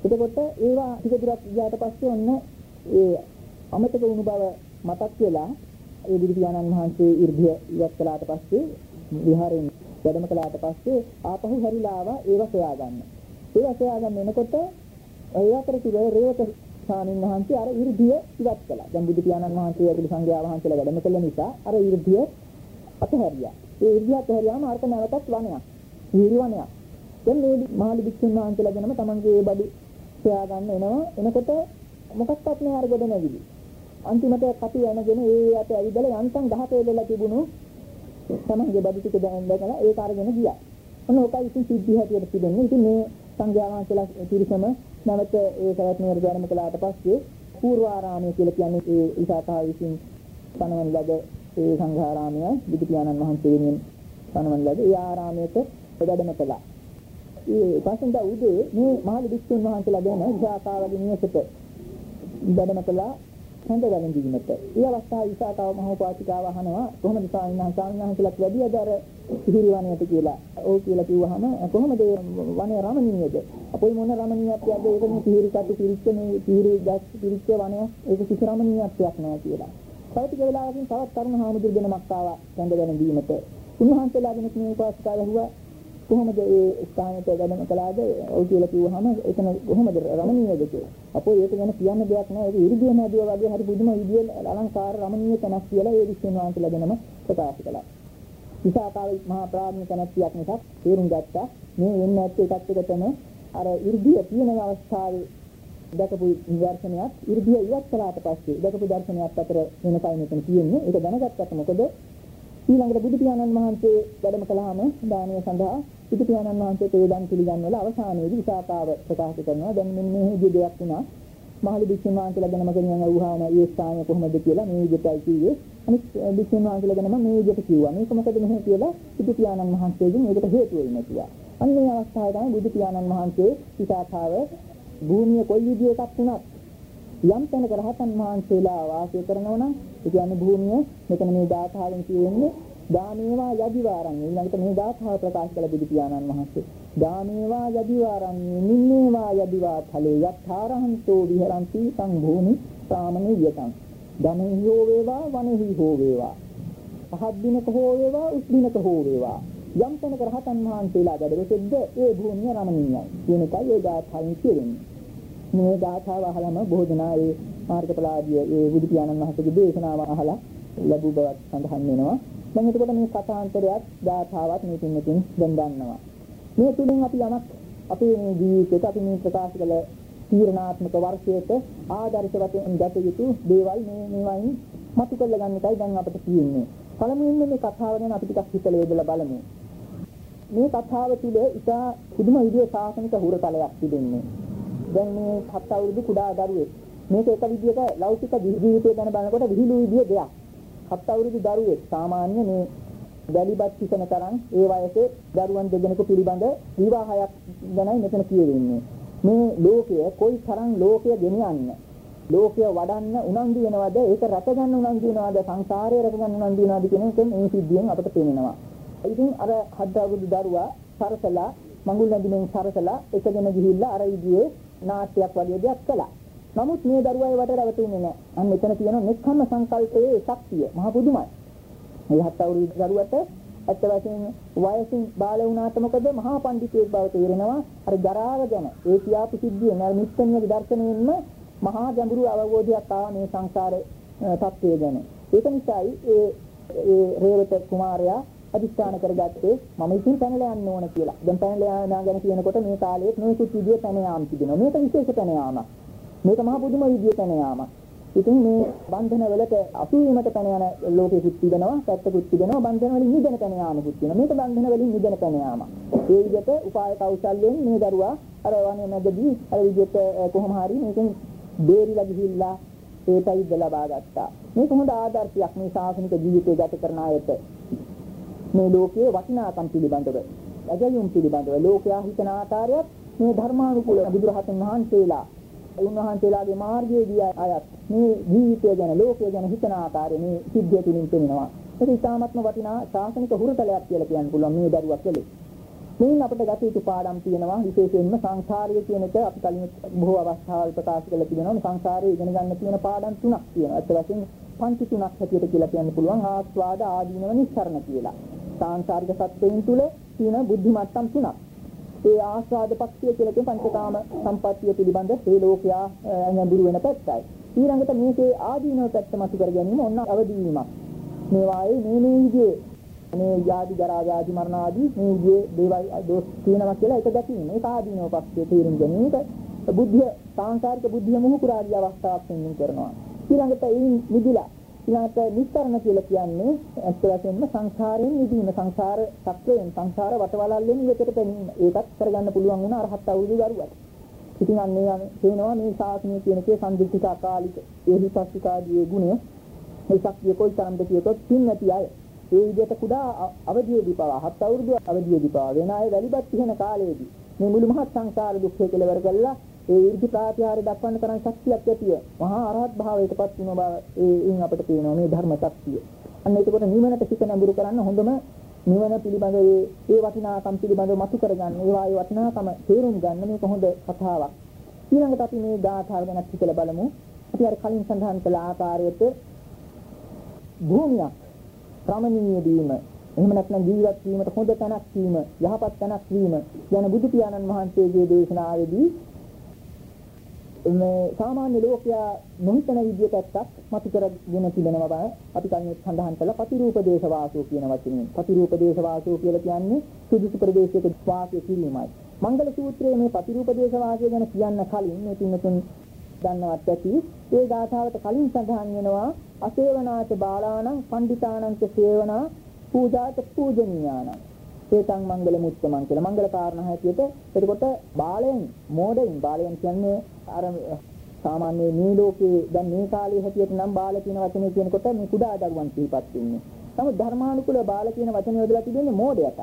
එතකොට ඒවා ටික දුරක් ගියාට පස්සේ ඔන්න ඒ අමතක වුණු බව මතක් වෙලා ඒ බුදු පියාණන් වහන්සේ 이르දිය ඉවත් කළාට පස්සේ විහාරයෙන් වැඩම කළාට පස්සේ ආපහු හැරිලා ආවා ඒව සොයාගන්න. ඒව සොයාගන්න එනකොට ඒ අතර තිබේ රේවත ස්වාමීන් වහන්සේ අර 이르දිය ඉවත් කළා. දැන් බුදු පියාණන් වහන්සේ ඇතුළු සංඝයා වහන්සේලා වැඩම කළ නිසා අර 이르දිය අතහැරියා. ඒ 이르දිය අතහැරියාම අරක නැවතත් වනයක්. හිරි වනයක්. දැන් මේ මහලි භික්ෂුන් වහන්සේලාගෙනම තමන්ගේ ඒ බඩු සොයාගන්න එනවා. එනකොට මොකක්වත් නෑ අර ගොඩ නැගිලි. අන්තිමට කටි යනගෙන ඒ යට ඇවිදලා යන්තම් ගහට එදලා තිබුණු තමන්ගේ බඩු ටික දැන් දැකලා ඒක අරගෙන ගියා. ඔන්න ඔකයි ඉතින් සිද්ධි හැටියට තිබෙන්නේ. ඉතින් මේ සංඝයා වහන්සේලා පිරිසම නැවත ඒ කරත් නියර ධර්ම කළාට පස්සේ පූර්වාරාමය කියලා කියන්නේ ඒ ඉසాతා විසින් පනවන ලද ඒ සංඝාරාමය බුදු පියාණන් වහන්සේ වෙනුවෙන් පනවන ලද ඒ ආරාමයට වැඩම කළා. ඒ පසුඳ උදේ මේ මහලු භික්ෂුන් වහන්සේලා ගැන ඉසాతාවගේ නියසට වැඩම කළා හොඳ වැළඳීමට. ඒ අවස්ථාවේ ඉසాతාව මහෝපාතිකාව අහනවා කොහොමද ස්වාමීන් වහන්සේ ස්වාමීන් වහන්සේලාත් වැඩියද අර සිහිරි වනයට කියලා. ඔව් කියලා කිව්වහම කොහොමද වනය රමණීයද? අපොයි මොන රමණීයත්වයක්ද ඒක මේ සිහිරි කටු පිරිච්ච මේ සිහිරි ගස් පිරිච්ච වනය ඒක කිසි රමණීයත්වයක් නෑ කියලා. තව ටික වෙලාවකින් තවත් තරුණ හාමුදුරු දෙනමක් ආවා සඳ වැළඳීමට. උන්වහන්සේලාගෙන මේ උපාසිකාව ඇහුවා කොහොමද ඒ ස්ථානයට වැඩම කළාද? ඔව් කියලා කිව්වහම එතන කොහොමද රමණීයද කියලා. අපෝ ඒක ගැන කියන්න දෙයක් නෑ. ඒක ඉරිදිය නෑදුව වගේ හරි පුදුම විදියෙන් අලංකාර රමණීය තැනක් කියලා ඒ විශ්වන වහන්සේලා ගැනම ප්‍රකාශ කළා. විසාකාව මහා ප්‍රාණික තැනක් නිසා තේරුම් ගත්තා මේ වෙන්නේ නැත්තේ එකක් එක තැන අර ඉරිදිය තියෙන අවස්ථාවේ දැකපු දර්ශනයක් ඉරිදිය ඉවත් කළාට පස්සේ දැකපු දර්ශනයක් අතර වෙනසයි මෙතන තියෙන්නේ. ඒක දැනගත්තට මොකද ඊළඟට බුදු පියාණන් වහන්සේ වැඩම කළාම දානීය සඳහා බුදු පියාණන් වහන්සේ තේදන් පිළිගන්වල අවසානයේදී විසාකාව ප්‍රකාශ කරනවා දැන් මෙන්න මේ විදිහ දෙයක් වුණා මහලු භික්ෂුන් වහන්සේලා ගැනම ගෙනියන වුහාම ඒ ස්ථානය කොහොමද කියලා මේ විදිහටයි කිව්වේ. අනිත් භික්ෂුන් වහන්සේලා ගැනම මේ විදිහට කිව්වා. මේක මොකද මෙහෙම කියලා බුදු පියාණන් වහන්සේගෙන් මේකට හේතු වෙන්නේ කිව්වා. අන්න මේ අවස්ථාවේ තමයි බුදු පියාණන් වහන්සේ විසාකාව භූමිය කොයි විදිහකට වුණත් යම් තැනක රහතන් වහන්සේලා වාසය කරනවා නම් ඒ කියන්නේ භූමිය මෙතන මේ ධාතාවෙන් කියන්නේ දානේවා යදිවාරන්නේ. ඊළඟට මේ ධාතාව ප්‍රකාශ කළ බුදු පියාණන් වහන්සේ. දානේවා යදිවාරන්නේ නින්නේවා යදිවා ඵලේ යත්තාරහන්තෝ විහරಂತಿ සං භූමි සාමනේ යතං ධනෙහි හෝ වේවා වනෙහි හෝ වේවා. පහත් දිනක හෝ වේවා උස් දිනක හෝ වේවා. යම් තැනක රහතන් වහන්සේලා වැඩවෙද්ද ඒ භූමිය රමණීයයි. කියන එකයි ඒ ධාතාවෙන් කියන්නේ. මේ ධාතාව අහලම බොහෝ දෙනා ඒ මාර්ගඵලාදී ඒ බුදු පියාණන් වහන්සේගේ දේශනාව අහලා ලැබු බවක් සඳහන් වෙනවා. දැන් එතකොට මේ කථාන්තරයත් ධාතාවත් මේ පින්නකින් දැන් දන්නවා. මේ තුලින් අපි යමක් අපේ මේ ජීවිතේට අපි මේ ප්‍රකාශ කළ තීරණාත්මක වර්ෂයට ආදර්ශ වශයෙන් දැක යුතු දේවල් මේ මේවයින් මතු කරලා ගන්න එකයි දැන් අපිට තියෙන්නේ. පළමුවෙන්ම මේ කතාව ගැන අපි ටිකක් හිතලා යොදලා බලමු. මේ කතාව තුළ ඉතා පුදුම විදිහේ සාසනික හුරතලයක් තිබෙන්නේ. දැන් මේ හත් අවුරුදු කුඩා දරුවෙක් මේක එක විදිහක ලෞකික ජීවිතය ගැන බලනකොට විහිළු විදිහේ දෙයක්. හත් අවුරුදු දරුවෙක් සාමාන්‍ය මේ වැලිබත් කිසන තරම් ඒ වයසේ දරුවන් දෙදෙනෙකු පිළිබඳ විවාහයක් ගැනයි මෙතන කියවෙන්නේ. මේ ලෝකය කොයි තරම් ලෝකය ගෙනියන්න ලෝකය වඩන්න උනන්දු වෙනවද ඒක රැක ගන්න උනන්දු වෙනවද සංසාරය රැක ගන්න උනන්දු වෙනවද කියන එක මේ සිද්ධියෙන් අපට පේනවා. ඉතින් අර හත් අවුරුදු දරුවා සරසලා මඟුල් නැදිමින් සරසලා එකගෙන ගිහිල්ලා අර විදිහේ නාට්‍යයක් වගේ දෙයක් කළා. නමුත් මේ දරුවා ඒවට රැවටුනේ නැහැ. අන්න මෙතන තියෙන නික්කම්ම සංකල්පයේ ශක්තිය මහ පුදුමයි. මේ හත් අවුරුදු දරුවට ඇත්ත වශයෙන්ම වයසින් බාල වුණාට මොකද මහා පඬිතුෙක් බව තේරෙනවා. අර ජරාව ගැන ඒ කියාපු සිද්ධිය නර මිස්තන්‍ය දර්ශනයෙන්ම මහා ගැඹුරු අවබෝධයක් ආවා මේ සංසාරේ තත්ත්වය ගැන. ඒක නිසායි ඒ ඒ රේවත කුමාරයා අදිස්ථාන කරගත්තේ මම ඉතින් පැනලා යන්න ඕන කියලා. දැන් පැනලා යනවා ගැන කියනකොට මේ කාලයේ නොයෙකුත් විදිය පැන යාම් තිබෙනවා. මේක විශේෂ පැන යාමක්. මේක මහ පුදුම විදිය පැන යාමක්. ඉතින් මේ බන්ධන වලට අසුවීමට පැන යන ලෝකෙකුත් තිබෙනවා, පැත්තකුත් තිබෙනවා, බන්ධන වලින් නිදන පැන යාමකුත් තියෙනවා. මේක බන්ධන වලින් නිදන පැන යාමක්. ඒ විදිහට උපාය කෞශල්‍යයෙන් මේ දරුවා අර වනේ මැදදී අර විදිහට කොහොම හරි මේකෙන් බේරිලා ගිහිල්ලා ඒ පැවිද්ද ලබා ගත්තා. මේක හොඳ ආදර්ශයක් මේ ශාසනික ජීවිතය ගත කරන අයට. මේ ලෝකයේ වටිනාකම් පිළිබඳව, අජයුම් පිළිබඳව ලෝකයා හිතන ආකාරයත් මේ ධර්මානුකූල බුදුරහතන් වහන්සේලා උන්වහන්සේලාගේ මාර්ගයේ ගිය අයත් මේ ජීවිතය ගැන ලෝකය ගැන හිතන ආකාරය මේ සිද්ධිය තුලින් පෙනෙනවා. ඒක ඉතාමත්ම වටිනා ශාසනික හුරතලයක් කියලා කියන්න පුළුවන් මේ දරුවක් කලේ. මේන් අපිට ගත යුතු පාඩම් තියෙනවා විශේෂයෙන්ම සංසාරය කියන එක අපි කලින් බොහෝ අවස්ථාවල් ප්‍රකාශ කරලා තිබෙනවා සංසාරයේ ඉගෙන ගන්න තියෙන පාඩම් තුනක් තියෙනවා. ඒත් වශයෙන් පංච තුනක් හැටියට කියලා කියන්න පුළුවන් ආස්වාද ආදීනව නිස්සරණ කියලා. සංසාරික සත්‍යයෙන් තුල තියෙන බුද්ධි මට්ටම් තුනක්. ඒ ආස්වාද පක්ෂය කියලා කියන පංචකාම සම්පත්තිය පිළිබඳ ඒ ලෝකයා නැඹුරු වෙන පැත්තයි. ඊළඟට මේකේ ආදීනව පැත්ත මතු කර ගැනීම ඔන්න අවදීවීමක්. මේ වායේ මේ මේ විදිහේ මේ යාදි ජරා ව්‍යාධි මරණ ආදී මේ විදිහේ දේවල් දෝෂ තියෙනවා කියලා ඒක දැකීම. ඒක ආදීනව පක්ෂයේ තේරුම් ගැනීම. බුද්ධිය සාංශාරික බුද්ධිය මුහු කුරාදී අවස්ථාවක් වෙනින් කරනවා. ඊළඟට ඒ නිදිලා ඊළඟට නිස්තරණ කියලා කියන්නේ ඇත්ත වශයෙන්ම සංසාරයෙන් මිදීම සංසාර සත්‍යයෙන් සංසාර වටවලල්ලෙන් ඉවතට පැනීම. ඒකත් කරගන්න පුළුවන් වුණ අරහත් අවුරුදු දරුවට. ඉතින් අන්නේ තේනවා මේ ශාසනය කියන එකේ සම්දිත්තික අකාලික ඒ හිතස්සිකාදී ගුණය මේ ශක්තිය කොයි තරම්ද කියතොත් තින් නැති අය. ඒ විදිහට කුඩා අවධියේදී පවා හත් අවුරුදු අවධියේදී පවා වෙන අය වැලිපත් කියන කාලයේදී මේ මුළු මහත් සංසාර දුක්ඛය කෙලවර කළා ඒ 이르දි ප්‍රාතිහාර්ය දක්වන්න තරම් ශක්තියක් ඇතිය. මහා අරහත් භාවයටපත් වුණ බව ඒයින් අපිට පේනවා මේ ධර්ම ශක්තිය. අන්න එතකොට නිවනට සිත නැඹුරු කරන්න හොඳම නිවන පිළිබඳ ඒ ඒ වටිනාකම් පිළිබඳව මතු කරගන්න. ඒවා ඒ වටිනාකම තේරුම් ගන්න මේක හොඳ කතාවක්. ඊළඟට අපි මේ ගාථාව ගැන හිතලා බලමු. අපි අර කලින් සඳහන් කළ ආකාරයට භූමියක් රමණීය වීම එහෙම නැත්නම් ජීවත් වීමට හොඳ තැනක් වීම යහපත් තැනක් වීම යන බුදු පියාණන් වහන්සේගේ දේශනාවේදී මේ සාමාන්‍ය ලෝකයා නොහිතන විදිය පැත්තක් මතු කරගෙන තිබෙනවා බා අපි කන්නේ සඳහන් කළ ප්‍රතිරූප දේශ වාසෝ කියන වචනේ. ප්‍රතිරූප දේශ වාසෝ කියලා කියන්නේ සුදුසු ප්‍රදේශයක වාසය කිරීමයි. මංගල සූත්‍රයේ මේ ප්‍රතිරූප දේශ වාසය ගැන කියන්න කලින් මේ තුන්තුන් දන්නවත් ඇති ඒ ගාථාවට කලින් සඳහන් වෙනවා අසේවනාච බාලාණං පණ්ඩිතාණං සේවනා පූජාත පූජනීයාණං හේතං මංගල මුත්තමං කියලා. මංගල කාරණා හැටියට එතකොට බාලයන් මෝඩයින් බාලයන් කියන්නේ අර සාමාන්‍ය මේ ලෝකේ දැන් මේ කාලේ හැටියට නම් බාල කියන වචනේ කියනකොට මේ කුඩා දරුවන් සිහිපත් වෙන්නේ. නමුත් ධර්මානුකූල බාල කියන වචනේ යොදලා තිබෙන්නේ මෝඩයට.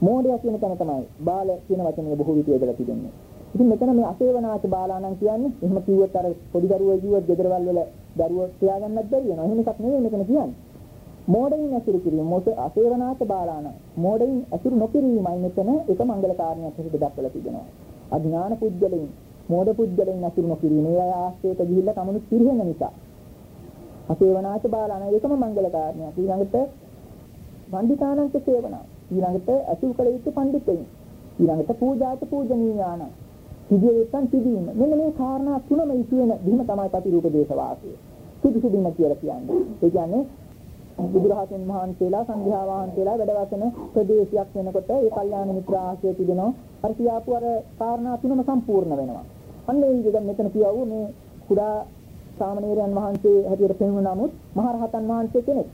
මෝඩය කියන තැන තමයි බාල කියන වචනේ බොහෝ විට යොදලා තිබෙන්නේ. ඉතින් මෙතන මේ අසේවනාච බාලාණන් කියන්නේ එහෙම කිව්වොත් අර පොඩි දරුවෝ කිව්වොත් ගෙදරවල වල දරුවෝ තියාගන්නත් බැරි වෙනවා. එහෙම එකක් නෙවෙයි මෙතන කියන්නේ. මෝඩයින් ඇසුරු කිරීම මොස අසේවනාච බාලාණන්. මෝඩයින් ඇසුරු නොකිරීමයි මෙතන එක මංගල කාරණයක් හැටියට දක්වලා තිබෙනවා. අඥාන පුද්ගලයන් මෝඩ පුද්ගලයන් අසුරු නොකිරීම ඒ අය ආශ්‍රේත ගිහිල්ලා කමනු පිරෙන නිසා. අසේවනාච බාලාන ඒකම මංගල කාරණයක්. ඊළඟට පණ්ඩිතානන්ත සේවනා. ඊළඟට අසුරු කළ යුතු පණ්ඩිතයින් ඊළඟට පූජාච පූජනීයාන සිදුව යුත්තන් සිදීම. මෙන්න මේ කාරණා තුනම ඉතු වෙන බිම තමයි ප්‍රතිරූප දේශ වාසය සුදුසු බිම කියලා කියන්නේ. ඒ කියන්නේ බුදුරහතන් වහන්සේලා සංඝයා වහන්සේලා වැඩවසන ප්‍රදේශයක් වෙනකොට ඒ කල්යාණ මිත්‍ර ආශ්‍රය තිබෙනවා. අර කියාපු අර කාරණා තුනම සම්පූර්ණ වෙනවා. අන්න ඒ විදිහට මෙතන කියවුව මේ කුඩා සාමණේරයන් වහන්සේ හැටියට පෙන්වන නමුත් මහරහතන් වහන්සේ කෙනෙක්.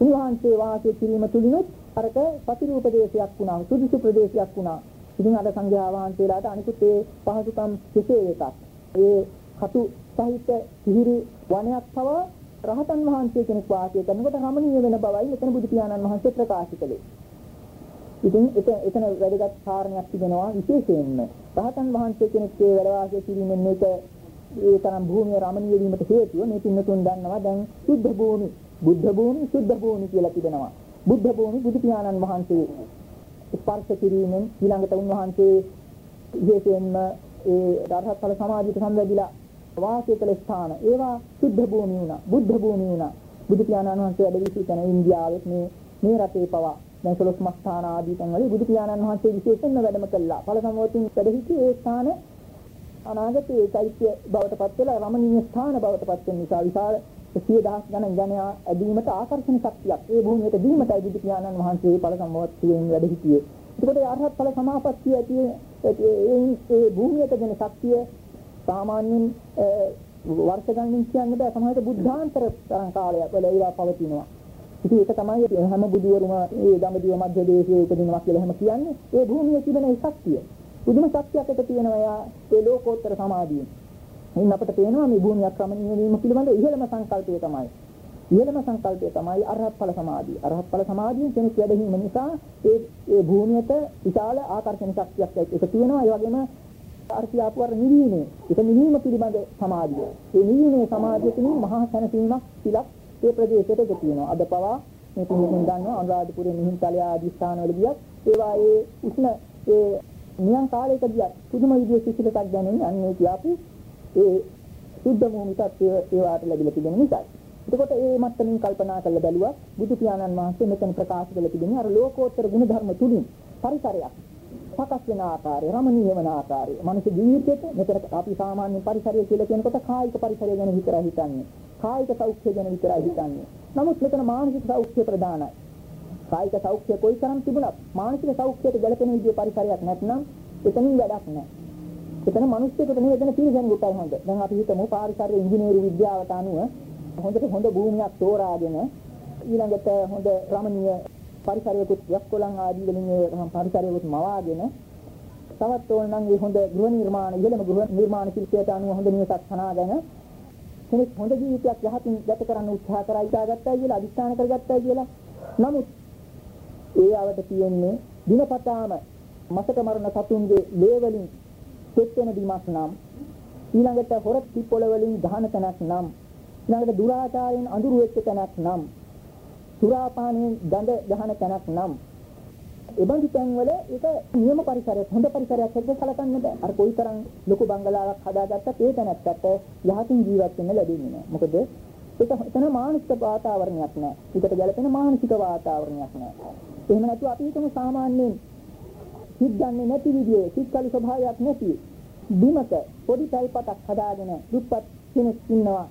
උන්වහන්සේ වාසය කිරීම තුලිනුත් අරක ප්‍රතිරූපදේශයක් වුණා, සුදුසු ප්‍රදේශයක් වුණා. ඉතින් අද සංඝයා වහන්සේලාට අනිකුත් ඒ පහසුකම් කෙසේ එකක්. ඒ කටු සහිත සිහිරි වනයක් පවා රහතන් වහන්සේ කෙනෙක් වාසය කරනකොට රමණීය වෙන බවයි මෙතන බුදු පියාණන් වහන්සේ ප්‍රකාශ කළේ. ඉතින් එතන වැදගත් කාරණයක් තිබෙනවා විශේෂයෙන්ම. රහතන් වහන්සේ කෙනෙක්ගේ වැඩ වාසය කිරීමෙන් මේක ඒ තරම් භූමිය රමණීය වීමට හේතුව මේ පින්නතුන් දන්නවා දැන් සුද්ධ භූමි. බුද්ධ භූමි සුද්ධ භූමි කියලා තිබෙනවා. බුද්ධ භූමි බුදු පියාණන් වහන්සේ ස්පර්ශ කිරීමෙන් ඊළඟට උන්වහන්සේ විශේෂයෙන්ම ඒ රහත් ඵල සමාධියට සම්බන්ධිලා වාසය කළ ස්ථාන. ඒවා සුද්ධ භූමි වුණා. බුද්ධ භූමි වුණා. බුදු පියාණන් වහන්සේ වැඩ සිටින ඉන්දියාවේ මේ මේ රටේ පවා දැන් සලොස් මස්ථාන ආදී තැන්වල බුදු පියාණන් වහන්සේ විශේෂයෙන්ම වැඩම කළා. ඵල සමවතින් වැඩ සිටි ඒ ස්ථාන අනාගතයේ චෛත්‍ය බවට පත් වෙලා රමණීය ස්ථාන බවට පත් වෙන නිසා විශාල සිය දහස් ගණන් ජනයා ඇදීමට ආකර්ෂණ ශක්තියක් ඒ භූමියට දීමටයි බුදු පියාණන් වහන්සේ ඵල සමවතියෙන් වැඩ සිටියේ. එතකොට ඒ අරහත් ඵල සමාපත්තිය ඇති ඒ භූමියට දෙන ශක්තිය සාමාන්‍යයෙන් වර්ෂ ගණනින් කියන්න බෑ සමහරවිට බුද්ධාන්තර තරම් කාලයක් වල ඒවා පවතිනවා. ඉතින් ඒක තමයි හැම බුදුවරුම මේ දඹදිව මධ්‍ය දේශයේ උපදිනවා කියලා හැම කියන්නේ. ඒ භූමියේ තිබෙන ඒ ශක්තිය. පුදුම ශක්තියක් එක තියෙනවා යා ඒ ලෝකෝත්තර සමාධියෙන්. ඉතින් අපිට පේනවා මේ භූමිය ක්‍රමණීය වීම පිළිබඳ ඉහළම සංකල්පය තමයි. ඉහළම සංකල්පය තමයි අරහත් ඵල සමාධිය. අරහත් ඵල සමාධියෙන් කෙනෙක් වැඩහිම නිසා ඒ ඒ භූමියට විශාල ආකර්ෂණ ශක්තියක් එකතු වෙනවා. ඒ වගේම අර්ථියාපු අර නිවීමේ ඒක නිවීම පිළිබඳ සමාධිය. ඒ නිවීමේ සමාධිය තුලින් මහා සැනසීමක් පිලක් ඒ ප්‍රදේශයට එකතු වෙනවා. අද පවා මේ පිළිගන්න දන්නවා අනුරාධපුරයේ මිහින්තලය ආදී ස්ථානවල ගියත් ඒවා ඒ උෂ්ණ ඒ නියම් කාලයකදී පුදුම විදිහේ සිසිලතක් දැනෙන අන්නේ කියපු ඒ සුද්ධ භූමිතත් ඒවාට ලැබිලා තිබෙන නිසා. එතකොට ඒ මට්ටමින් කල්පනා කරලා බැලුවා බුදු පියාණන් වහන්සේ මෙතන ප්‍රකාශ කළ තිබෙන අර ලෝකෝත්තර ගුණ ධර්ම තුලින් පරිසරයක් සකස් වෙන ආකාරය රමණීය වෙන ආකාරය මනුෂ්‍ය ජීවිතයට මෙතන අපි සාමාන්‍ය පරිසරය කියලා කියනකොට කායික පරිසරය ගැන විතරයි හිතන්නේ කායික සෞඛ්‍යය ගැන විතරයි හිතන්නේ. නමුත් මෙතන මානසික සෞඛ්‍ය ප්‍රධානයි. කායික සෞඛ්‍ය කොයිතරම් තිබුණත් මානසික සෞඛ්‍යයට ගැලපෙන විදිහේ පරිසරයක් නැත්නම් එතනින් වැඩක් නැහැ. එතන මිනිස්සුන්ට නෙවෙයි එතන තිරසනුටයි හොඳ. දැන් අපි හිතමු පාරිසරික ඉංජිනේරු විද්‍යාවට අනුව හොඳට හොඳ භූමියක් තෝරාගෙන ඊළඟට හොඳ රමණීය පරිසරයකට යක්කොලන් ආදී වලින් ඒ පරිසරයකට මවාගෙන තවත් ඕන නම් ඒ හොඳ ගෘහ නිර්මාණ ඉහළම ගෘහ නිර්මාණ ශිල්පයට අනුව හොඳ නිවසක් හනාගෙන කෙනෙක් හොඳ ජීවිතයක් යහතින් ගත කරන්න උත්සාහ කරා ඉතාගත්තයි කියලා අදිස්ථාන කරගත්තයි කියලා. නමුත් ඒ ආවට තියෙන්නේ දිනපතාම මසක මරණ සතුන්ගේ ලේ වලින් සෙත් වෙන බිමක් නම් ඊළඟට හොර පිපොළ වලින් ගහන තැනක් නම් ඊළඟට දුරාචාරයෙන් අඳුරු වෙච්ච තැනක් නම් සුරාපානයෙන් ගඳ ගහන තැනක් නම් එබඳු තැන්වල ඒක නියම පරිසරයක් හොඳ පරිසරයක් හැටියට සැලකන්න බෑ. අර කොයිතරම් ලොකු බංගලාවක් හදාගත්තත් ඒ තැනත්තට යහතින් ජීවත් වෙන්න ලැබෙන්නේ නෑ. මොකද ඒක එතන මානසික වාතාවරණයක් නෑ. ඒකට ගැලපෙන මානසික වාතාවරණයක් නෑ. එහෙම නැතුව අපි හිතමු සාමාන්‍යයෙන් සිත් ගන්නෙ නැති විදිහේ සිත්කලි ස්වභාවයක් නැති බිමක පොඩි තල්පතක් හදාගෙන දුප්පත් කෙනෙක් ඉන්නවා.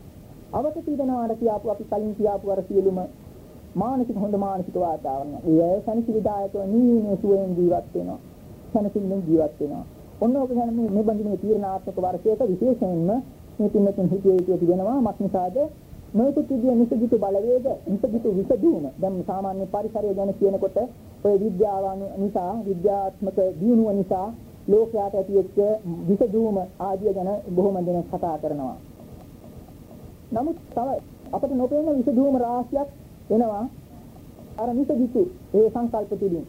අවත තිබෙනවාට කියාපු අපි කලින් කියාපු අර සියලුම මානසික හොඳ මානසික වාතාවරණ. ඒ සනිසිදායකව නීනේ සුවයෙන් ජීවත් වෙනවා. සනසින්ෙන් ජීවත් වෙනවා. ඔන්න ඔක ගැන මේ මේ බඳු මේ තීරණාත්මක වර්ෂයක විශේෂයෙන්ම මේ පින්නතුන් හිතේ හිතේ තිබෙනවා මක්නිසාද නොයෙකුත් විදිය නිසගිතු බලවේග නිසගිතු විසදූම දැන් සාමාන්‍ය පරිසරය ගැන කියනකොට ඔය විද්‍යාව නිසා විද්‍යාත්මක දියුණුව නිසා ලෝකයට ඇතිවෙච්ච විසදූම ආදිය ගැන බොහොම දෙනෙක් කතා කරනවා. නමුත් තව අපිට නොපෙනෙන විසදූම රාශියක් එනවා අර නිසගිතු ඒ සංකල්ප තුලින්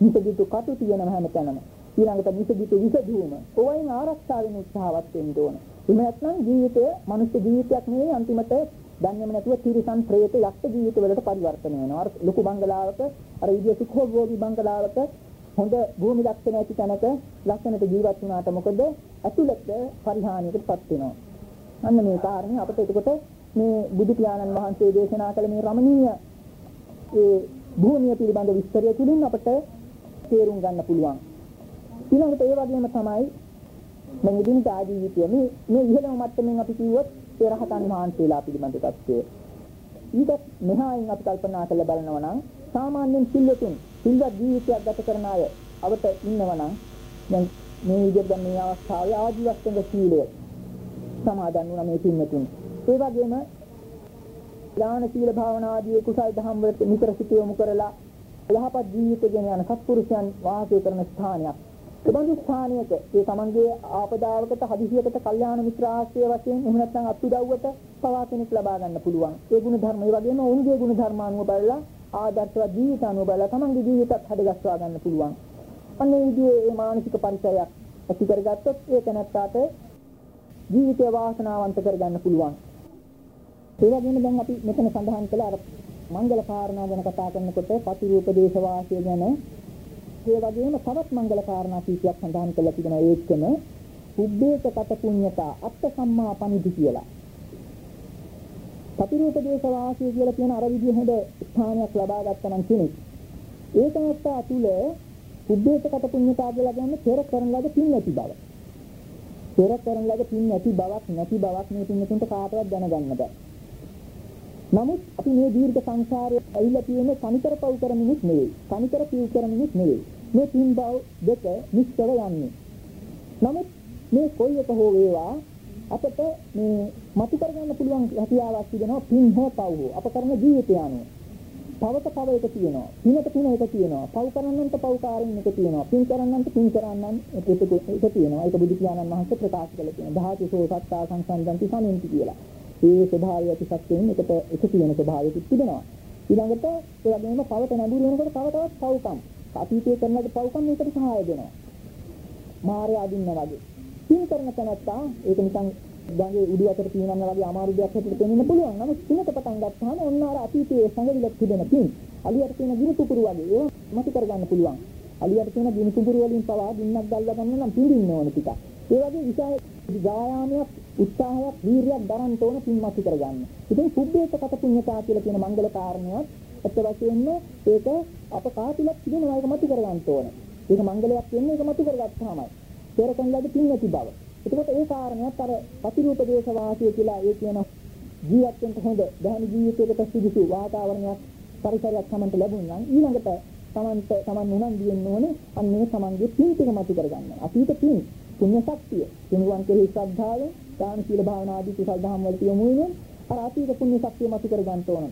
නිසගිතු කටු තියෙන හැමතැනම ඊළඟට නිසගිතු විසදූම ඕවයින් ආරක්ෂා වෙන උත්සාහවත් වෙන්න ඕන. එහෙම නැත්නම් ජීවිතය මනුෂ්‍ය ජීවිතයක් නෙවෙයි අන්තිමට දන්නේම නැතුව තිරිසන් ප්‍රේත යක්ෂ ජීවිත වලට පරිවර්තන වෙනවා. අර ලොකු බංගලාවක අර විදිය සුඛෝභෝගී බංගලාවක හොඳ භූමි ලක්ෂණ ඇති තැනක ලක්ෂණට ජීවත් වුණාට මොකද ඇතුළත පරිහානියකටපත් වෙනවා. අන්න මේ කාරණේ අපිට එතකොට මේ බුදු පියාණන් වහන්සේ දේශනා කළ මේ රමණීය ඒ භූමිය පිළිබඳ විස්තරය තුළින් අපට තේරුම් ගන්න පුළුවන්. ඊළඟට ඒ වගේම තමයි දැන් ඉදින්දා ජීවිතය මේ මේ ඉහළම මට්ටමින් අපි කිව්වොත් ඒ රහතන් වහන්සේලා පිළිබඳ තත්ත්වය. ඊට මෙහායින් අපි කල්පනා කරලා බලනවා නම් සාමාන්‍යයෙන් සිල්වතුන් සිල්වත් ජීවිතයක් ගත කරන අය අවට ඉන්නවා නම් දැන් මේ විදිහට දැන් මේ අවස්ථාවේ ආජීවස්තංග සීලය සමාදන් වුණා මේ පින්වතුන්. ඒ වගේම ඥාන සීල භාවනා ආදී කුසල් දහම් වලට නිතර සිත යොමු කරලා යහපත් ජීවිත ගෙන යන සත්පුරුෂයන් වාසය කරන ස්ථානයක්. එබඳු ස්ථානයක ඒ තමන්ගේ ආපදාවකට හදිසියකට කල්යාණ මිත්‍ර ආශ්‍රය වශයෙන් එහෙම නැත්නම් අත්උදව්වට පවා කෙනෙක් ලබා ගන්න පුළුවන්. ඒ ගුණ ධර්ම ඒ වගේම ඔවුන්ගේ ගුණ ධර්ම අනුව බලලා ආදර්ශවත් ජීවිත අනුව බලලා තමන්ගේ ජීවිතත් හදගස්වා ගන්න පුළුවන්. අන්න ඒ විදිහේ මේ මානසික පරිසරයක් ඇති කරගත්තොත් ඒක නැත්තාට ජීවිතය වාසනාවන්ත කරගන්න පුළුවන්. ඒ වගේම දැන් අපි මෙතන සඳහන් කළ අර මංගල කාරණා ගැන කතා කරනකොට පතිරූපදේශ වාසය ගැන ඒ වගේම තවත් මංගල කාරණා කීපයක් සඳහන් කරලා තිබෙනවා ඒකම උබ්බේකගත පුඤ්ඤතා අත්ත සම්මා පනිදි කියලා. පතිරූපදේශ වාසය කියලා කියන අර විදිහ හොඳ ස්ථානයක් ලබා ගත්තා නම් කෙනෙක්. ඒක නැත්තා තුල උබ්බේකගත පුඤ්ඤතා කියලා කියන්නේ පෙර කරන ලද පින් නැති බව. පෙර කරන ලද පින් නැති බවක් නැති බවක් මේ පින්නතුන්ට කාටවත් දැනගන්න බෑ. නමුත් අපි මේ දීර්ඝ සංසාරයේ ඇවිල්ලා තියෙන කනිකර පව් කරමිනුත් නෙවෙයි. කනිකර පිව් කරමිනුත් නෙවෙයි. මේ පින් බව දෙක මිශ්‍රව යන්නේ. නමුත් මේ කොයි එක හෝ වේවා අපට මේ මතු කරගන්න පුළුවන් හැකියාවක් තිබෙනවා පින් හෝ පව් හෝ අප කරන ජීවිතය අනුව. පවක පව එක තියෙනවා. පිනට පින එක තියෙනවා. පව් කරන්නන්ට පව්කාරින් එක තියෙනවා. පින් කරන්නන්ට පින් කරන්නන් එක එක තියෙනවා. ඒක බුදු පියාණන් වහන්සේ ප්‍රකාශ කළා තියෙනවා. ධාතුසෝ සත්තා සංසන්දන්ති සමින්ති කියලා. ඒ ස්වභාවය ඇති සත්‍යයෙන් එකට එකතු වෙන ස්වභාවයක් තිබෙනවා. ඊළඟට ඒ වගේම පවත නැඹුරු වෙනකොට තව තවත් පව්කම්. අතීතයේ කරන ලද පව්කම් මේකට සහාය දෙනවා. මාර්ය අදින්න වගේ. පින් කරන තැනත්තා ඒක නිකන් ගඟේ උඩු අතට පිනන්න වගේ අමාරු දෙයක් හැටියට පෙනෙන්න පුළුවන්. නමුත් පිනක පටන් ගත්තාම ඔන්න අර අතීතයේ සංගවිලක් තිබෙන පින්. අලියට තියෙන ගිනි පුපුරු වගේ ඒවා මතු කරගන්න පුළුවන්. අලියට තියෙන ගිනි පුපුරු වලින් පවා ගින්නක් දැල්ලා ගන්න නම් පින්දින්න ඕන ටිකක්. ඒ වගේ විශාල ගායාමයක් උත්සාහයක් වීරියක් දරන්න ඕන පින්මතු කරගන්න. ඉතින් සුද්ධේත පුඤ්ඤතා කියලා කියන මංගල කාරණයක් ඇත්ත වශයෙන්ම ඒක අප කාටිලක් තිබෙනවා ඒක මතු කරගන්න ඕන. ඒක මංගලයක් වෙන්නේ ඒක මතු කරගත්තාමයි. පෙරකන් ලද පින් නැති බව. එතකොට ඒ කාරණයක් අර පතිරූප දේශ වාසිය කියලා ඒ කියන ජීවත් වෙන්න හොඳ දැහැමි ජීවිතයකට සුදුසු වාතාවරණයක් පරිසරයක් තමන්ට ලැබුණා නම් ඊළඟට තමන්ට තමන් උනන්දු වෙන්න ඕනේ අන්නේ තමන්ගේ පින් ටික මතු කරගන්න. අතීත පින් පුණ්‍ය ශක්තිය. තුනුවන් කෙරෙහි ශ්‍රද්ධාවෙන් දාන සීල භාවනා ආදී කුසල දහම් වලට යොමු වෙන අර අතීත පුණ්‍ය ශක්තිය මතු කර ගන්න ඕන.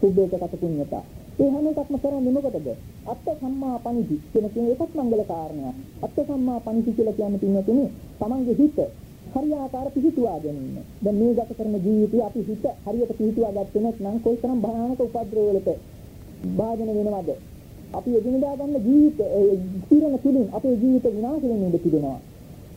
සුබ්බේකගත පුණ්‍යතා. ඒ හැම එකක්ම කරන්නේ මොකටද? අත්ත සම්මා පනිදි කියන කියන එකක් මංගල කාරණයක්. අත්ත සම්මා පනිදි කියලා කියන්නේ පින්නතුනේ තමන්ගේ හිත හරියාකාර පිහිටුවා ගැනීම. දැන් මේ ගත කරන ජීවිතය අපි හිත හරියට පිහිටුවා ගත්තේ නැත්නම් කොයිතරම් භයානක උපද්‍රව වලට භාජන වෙනවද? අපි එදිනදා ගන්න ජීවිත තීරණ තුලින් අපේ ජීවිත විනාශ වෙන්න ඉඩ තිබෙනවා.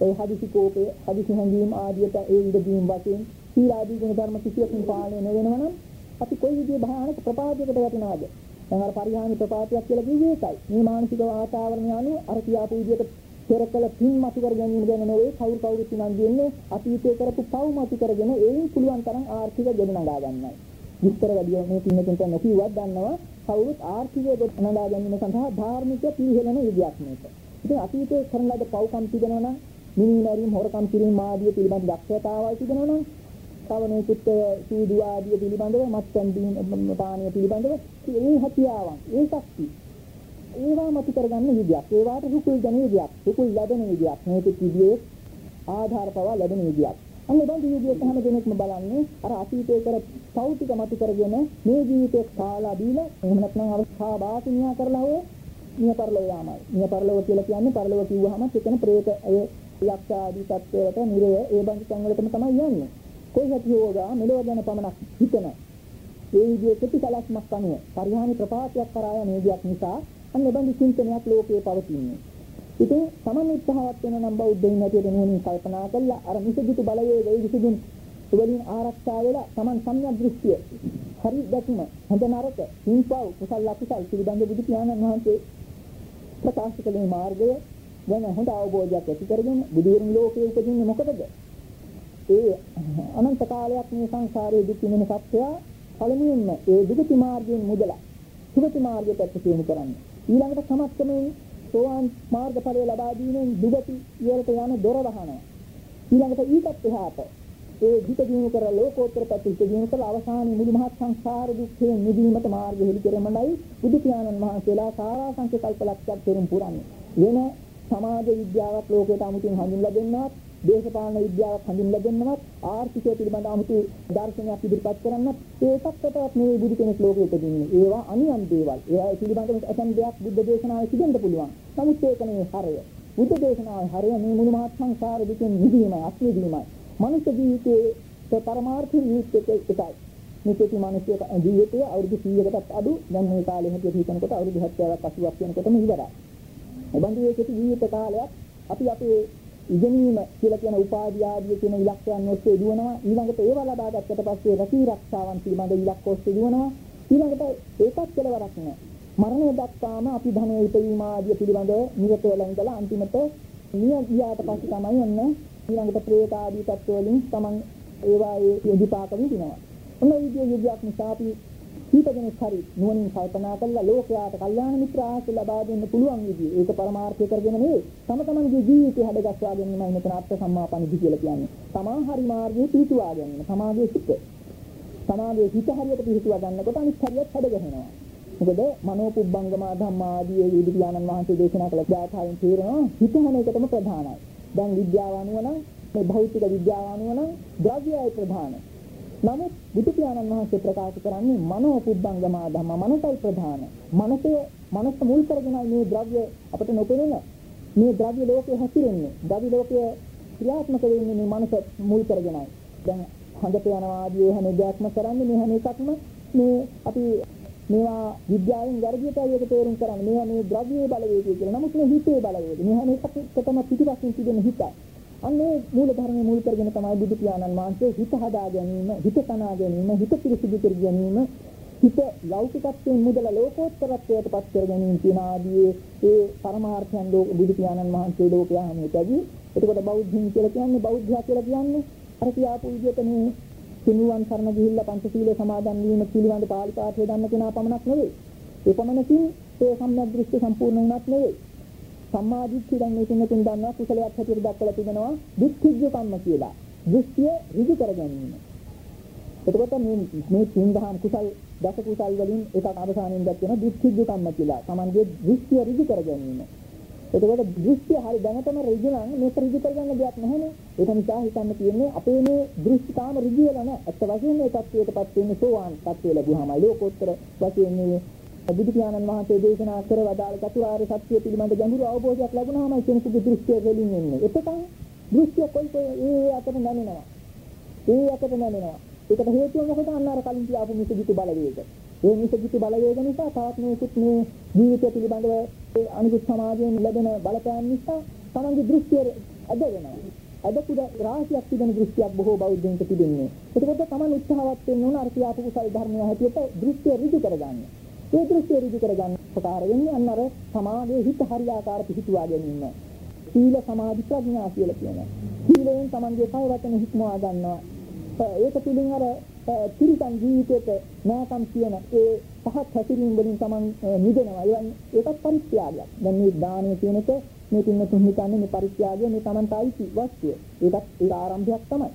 ඒ හදිසි කෝපය, හදිසි හැඟීම් ආදියට ඒ ඉදදීම් වශයෙන් සීලාදී ගුණ ධර්ම කිසියකින් පාලනය නොවෙනවා නම් අපි කොයි විදිහේ භයානක ප්‍රපාතයකට වැටෙනවද? දැන් අර පරිහානි ප්‍රපාතයක් කියලා කිව්වේ ඒකයි. මේ මානසික වාතාවරණය අනුව අර කියාපු විදිහට පෙරකල පින් මතු කර ගැනීම ගැන නෙවෙයි කවුරු කවුරුත් උනන්දු වෙන්නේ අතීතයේ කරපු පව් මතු කරගෙන ඒයින් පුළුවන් තරම් ආර්ථික ගොඩනගා ගන්නයි. විස්තර වැඩි මේ පින්නකින්ට නොකියුවත් දන්නවා කවුරුත් ආර්ථිකය ගොඩනගා ගැනීම සඳහා ධාර්මික පිළිහෙලන විදියක් මේක. ඉතින් අතීතයේ කරන ලද පව්කම් තිබෙනවා නම් මිනිමැරීම් හොරකම් කිරීම ආදී පිළිබඳ දක්ෂතාවයි තිබෙනවා නම් තවනේකුත් සූදු ආදී පිළිබඳව මත්පැන් පානීය පිළිබඳව ඒ හැකියාවන් ඒ ශක්තිය. ඒවා මත කරගන්න විදියක්. ඒවාට රුකුල් දැන විදියක් රුකුල් ලැබෙන විදියක්. මේක විදියේ ආධාර පවා ලැබෙන විදියක්. අන්න බඳු විදියට හැම දෙනෙක්ම බලන්නේ අර අතීතයේ කර පෞතික මත කරගෙන මේ ජීවිතේ කාලා දීලා එහෙම නැත්නම් අවස්ථා වාසිනියා කරලා හොය මිය පරලෝ යාමයි මිය පරලෝ කියලා කියන්නේ පරලෝ කිව්වහම එතන ප්‍රේත ඒ යක්ෂ ආදී තත්ත්වයට නිරය. ඒ බඳු සංවලටම තමයි යන්නේ. කොයි හැටි හොගා මෙලොව ගැන පමණක් හිතන. ඒ විදිහේ ප්‍රතිකලස්මක් අනුව පරිහානි ප්‍රපාතයක් කරා යන හේතුවක් නිසා අන්න බඳු චින්තනයක් ලෝකේ පවතින්නේ. ඉතින් තමන් උත්සාහවත් වෙන නම් බෞද්ධයින් හැටියට නුවණින් කල්පනා කළා. අර මිසදිතු බලයේ වේ විසුදුන් වලින් ආරක්ෂා වෙලා තමන් සම්‍යක් දෘෂ්ටිය. හරි දැක්ම හොඳ නරක හිංසාව කුසල අකුසල පිළිබඳ බුදු පියාණන් වහන්සේ ප්‍රකාශ කළේ මාර්ගය ගැන හොඳ අවබෝධයක් ඇති කරගෙන බුදුරන් ලෝකයේ උපදින්නේ මොකටද? ඒ අනන්ත කාලයක් මේ සංසාරයේ දුක් විඳින සත්‍යය පළමුවෙන්ම ඒ දුගති මාර්ගයෙන් මුදලා සුගති මාර්ගයට ප්‍රතිසේම කරන්නේ. ඊළඟට සමත්කමෙන් සෝවාන් මාර්ගඵලය ලබා දීමෙන් දුගති ඉවරට යන දොර වහනවා. ඊළඟට ඊටත් එහාට ඒ හිත දිනු කර ලෝකෝත්තර පැත්තට දිනු කර අවසානයේ මුළු මහත් සංසාර දුක්ඛයෙන් මිදීමට මාර්ග හෙළි කෙරෙමයි බුදු පියාණන් වහන්සේලා සාරාංශක කල්පලක්ෂයක් පෙරම් පුරන්නේ. වෙන සමාජ විද්‍යාවක් ලෝකයට අමුතුවෙන් හඳුන්ලා දෙන්නවත් දේශපාලන විද්‍යාවක් හඳුන්ලා දෙන්නවත් ආර්ථිකය පිළිබඳ 아무තු දර්ශනයක් ඉදිරිපත් කරන්නත් ඒකක්කටවත් නෙවෙයි බුදු කෙනෙක් ලෝකෙ උපදින්නේ. ඒවා අනියම් දේවල්. ඒවා පිළිබඳව ඇතම් දෙයක් බුද්ධ දේශනාවේ තිබෙන්න පුළුවන්. නමුත් ඒක නෙවෙයි හරය. බුද්ධ දේශනාවේ හරය මේ මුළු මහත් සංසාර දුකින් මිදීමයි, අත්මිදීමයි. මනුෂ්‍ය ජීවිතයේ පරමාර්ථ ජීවිතයේ එකයි. මේකේ මිනිස්සු ජීවිතය අවුරුදු 100කටත් අඩු දැන් මේ කාලේ හැටියට හිතනකොට අවුරුදු 70ක් 80ක් වෙනකොටම ඉවරයි. එබඳු ඒකේ ජීවිත කාලයක් අපි අපේ ඉගෙනීම කියලා කියන උපාධි ආදී කියන ඉලක්කයන් ඔස්සේ දුවනවා. ඊළඟට ඒව ලබා ගත්තට පස්සේ රැකී රක්ෂාවන් පිළිබඳ ඉලක්ක ඔස්සේ දුවනවා. ඊළඟට ඒකත් කෙලවරක් නෑ. මරණය දක්වාම අපි ධනෙ ඉපීම ආදී පිළිබඳ නිරත වෙලා ඉඳලා අන්තිමට නිය ගියාට පස්සේ තමයි ඔන්න ඊළඟට ප්‍රේත ආදී තත්ත්ව වලින් තමන් ඒවායේ විපාක විඳිනවා ඔන්න විදිය යුගයක් නිසා අපි කීප දෙනෙක් හරි නුවණින් කල්පනා කරලා ලෝකයාට කල්යාණ මිත්‍ර ආශ්‍රය ලබා දෙන්න පුළුවන් විදිය. ඒක පරමාර්ථය කරගෙන නෙවෙයි. තම තමන්ගේ ජීවිතය හැඩගස්වා ගැනීමයි මෙතන අර්ථ සම්මාපනිදි කියලා කියන්නේ. තමා හරි මාර්ගයේ පිහිටුවා ගැනීම. සමාගයේ සිට. සමාගයේ හිත හරියට පිහිටුවා ගන්නකොට අනිත් හරියට හැඩගැහෙනවා. මොකද මනෝපුබ්බංගම ධම්මා ආදී විදි පියාණන් වහන්සේ දේශනා කළ ධාතයන් තේරෙනවා හිත හැම එකටම ප්‍රධානයි. දැන් විද්‍යාව අනුව නම් මේ භෞතික විද්‍යාව අනුව නම් ද්‍රව්‍යයයි ප්‍රධානයි. නමුත් බුදු පියාණන් වහන්සේ ප්‍රකාශ කරන්නේ මනෝ පුබ්බංගමා ධම්ම මනසයි ප්‍රධාන. මනසේ මනස මුල් කරගෙනයි මේ ද්‍රව්‍ය අපිට නොපෙනෙන මේ ද්‍රව්‍ය ලෝකයේ හැසිරෙන්නේ. ද්‍රව්‍ය ලෝකයේ ක්‍රියාත්මක වෙන්නේ මේ මනස මුල් කරගෙනයි. දැන් හඳට යනවා ආදී හැම දෙයක්ම කරන්නේ මේ හැම එකක්ම මේ අපි මේවා විද්‍යාවෙන් වර්ගයට ඒක තේරුම් කරන්නේ. මේවා මේ ද්‍රව්‍යයේ බලවේගය කියලා. නමුත් මේ හිතේ බලවේගය. මේ හැම එකකටම පිටිපස්සෙන් තිබෙන හිතයි. අන්නේ මූල ධර්මයේ මූල කරගෙන තමයි බුදු පියාණන් වහන්සේ හිත හදා ගැනීම, හිත තනා ගැනීම, හිත පිරිසිදු කර ගැනීම, හිත ලෞකිකත්වයෙන් මුදල ලෝකෝත්තරත්වයට පත් කර ගැනීම කියන ආදී ඒ පරමාර්ථයන් ලෝක බුදු පියාණන් වහන්සේ ලෝකයා හැමෝටදී. එතකොට බෞද්ධින් කියලා කියන්නේ බෞද්ධයා කියලා කියන්නේ අර කියාපු විදිහට මේ සිනුවන් සරණ ගිහිල්ලා පංචශීල සමාදන් වීම පිළිබඳ පාළි පාඨය දන්න කෙනා පමණක් නෙවෙයි. ඒ පමණකින් ඒ සම්‍යක් දෘෂ්ටි සම්පූර්ණ වුණත් නෙවෙයි. සම්මා දිට්ඨිය දැන් මේ තුනකින් දන්නවා කුසලයක් හැටියට දක්වලා තිබෙනවා දුක්ඛිජ්ජ කම්ම කියලා. දෘෂ්ටිය ඍජු කර ගැනීම. එතකොට මේ මේ තුන් දහම් කුසල් දස කුසල් වලින් එකක් අවසානයෙන් දක්වන දුක්ඛිජ්ජ කම්ම කියලා. Tamanගේ දෘෂ්ටිය ඍජු කර ගැනීම. එතකොට දෘෂ්ටි හරි දැනටම ඍජු නම් මේක ඍජු කරගන්න දෙයක් නැහැනේ. ඒක නිසා හිතන්න තියෙන්නේ අපේ මේ දෘෂ්ටි තාම ඍජු වෙලා නැහැ. ඇත්ත වශයෙන්ම මේ தත්වයටපත් වෙන්නේ සෝවාන් தත්වය ලැබුවාමයි. ලෝකෝත්තර වශයෙන් මේ බුදු පියාණන් වහන්සේ දේශනා කර වදාළ චතුරාර්ය සත්‍ය පිළිබඳ ගැඹුරු අවබෝධයක් ලැබුණාම කෙනෙකුගේ දෘෂ්ටිය දෙලින් එන්නේ. එතකන් දෘෂ්ටිය කොයි කොයි ඒ අතට නැමෙනවා. ඒ අතට නැමෙනවා. ඒකට හේතුව මොකද? අන්න අර කලින් කියාපු මිසදිතු බලවේග. ඒ මිසදිතු බලවේග නිසා තවත් මේකුත් මේ ජීවිතය පිළිබඳව ඒ අනිකුත් සමාජයෙන් ලැබෙන බලපෑම් නිසා තමන්ගේ දෘෂ්ටිය අද වෙනවා. අද කුඩ රාශියක් තිබෙන දෘෂ්ටියක් බොහෝ බෞද්ධයන්ට තිබෙන්නේ. ඒකකොට තමන් උත්සාහවත් වෙන්න ඕන අර කියාපු කුසල් ධර්මය හැටියට දෘෂ්ටිය ඍජු කරගන්න. ඒ දෘෂ්ටිය ඍජු කරගන්න උපකාර වෙන්නේ අන්න අර සමාධියේ හිත හරියාකාර පිහිටුවා ගැනීම. සීල සමාධි ප්‍රඥා කියලා කියනවා. සීලයෙන් තමන්ගේ කය වචන හික්මවා ගන්නවා. ඒක තුලින් අර තිරිසන් ජීවිතයට නැකම් කියන ඒ පහත් හැසිරීම වලින් තමන් මිදෙනවා. ඒකත් පරිත්‍යාගයක්. දැන් මේ දානය කියන එක මේ පින්නතුන් හිතන්නේ මේ පරිත්‍යාගය මේ Tamanta අයිති වස්තුව. ඒකත් ඒක ආරම්භයක් තමයි.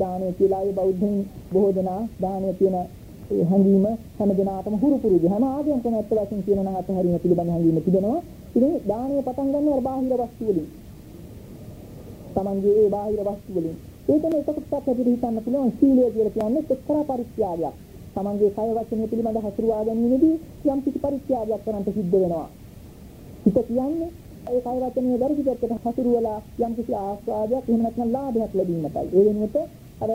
දානය කියලා ඒ බෞද්ධයන් බොහෝ දෙනා දානය කියන හැඟීම හැම දිනාටම හුරු පුරුදු හැම ආගමකම ඇත්ත වශයෙන් කියනවා නම් අතහැරීම පිළිබඳ හැඟීම තිබෙනවා. ඉතින් දානය පටන් ගන්න අර බාහිර වස්තු වලින්. Tamange ඒ බාහිර වස්තු වලින්. ඒකම එක කොටසක් හැටියට හිතන්න පුළුවන් සීලය කියලා කියන්නේ එක්තරා පරිත්‍යාගයක්. Tamange කය වචනය පිළිබඳ හසුරුවා ගැනීමේදී යම් කිසි පරිත්‍යාගයක් කරන්නට සිද්ධ වෙනවා. හිත කියන්නේ ඒ කය වචනයේ වැරදි පැත්තට හසුරුවලා යම් කිසි ආස්වාදයක් එහෙම නැත්නම් ලාභයක් ලැබීමටයි. ඒ වෙනුවට අර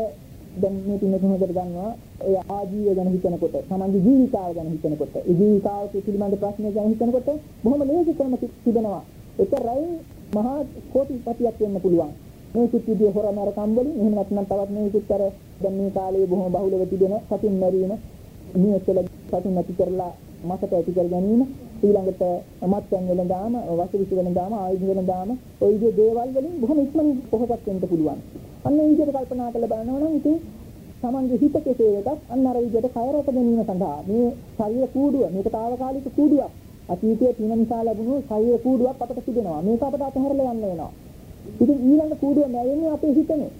දැන් මේ පින්නතුන් හොදට ගන්නවා ඒ ආජීවය ගැන හිතනකොට තමන්ගේ ජීවිතාව ගැන හිතනකොට ඒ ජීවිතාව පිළිබඳ ප්‍රශ්න ගැන හිතනකොට බොහොම ලේසි ක්‍රම තිබෙනවා. එක රැයි මහා කෝටිපතියක් වෙන්න පුළුවන්. මේ කුත් විදිය හොර නරකම් වලින් එහෙම නැත්නම් තවත් මේ කුත් අර දැන් මේ කාලේ බොහොම බහුලව තිබෙන සතුන් මැරීම නියතල සතුන් නැති කරලා මසට ඇති කර ගැනීම ඊළඟට මත්යන් වෙනදාම වස විස වෙනදාම ආයුධ වෙනදාම ඔය විදිහේ දේවල් වලින් බොහොම ඉක්මනින් පොහොසත් වෙන්න පුළුවන්. අන්න ඒ විදිහට කල්පනා කරලා බලනවා නම් ඉතින් තමන්ගේ හිත කෙසේ වෙතත් අන්න අර විදිහට කය රැක ගැනීම සඳහා. මේ ශරීර කූඩුව මේක తాවකාලික කූඩුවක්. අතීතයේ තියෙන නිසා ලැබුණු ශරීර කූඩුවක් අපට තිබෙනවා. මේක අපට අතහැරලා යන්න වෙනවා. ඉතින් ඊළඟ කූඩුව නැවෙන්නේ අපේ හිතනේ.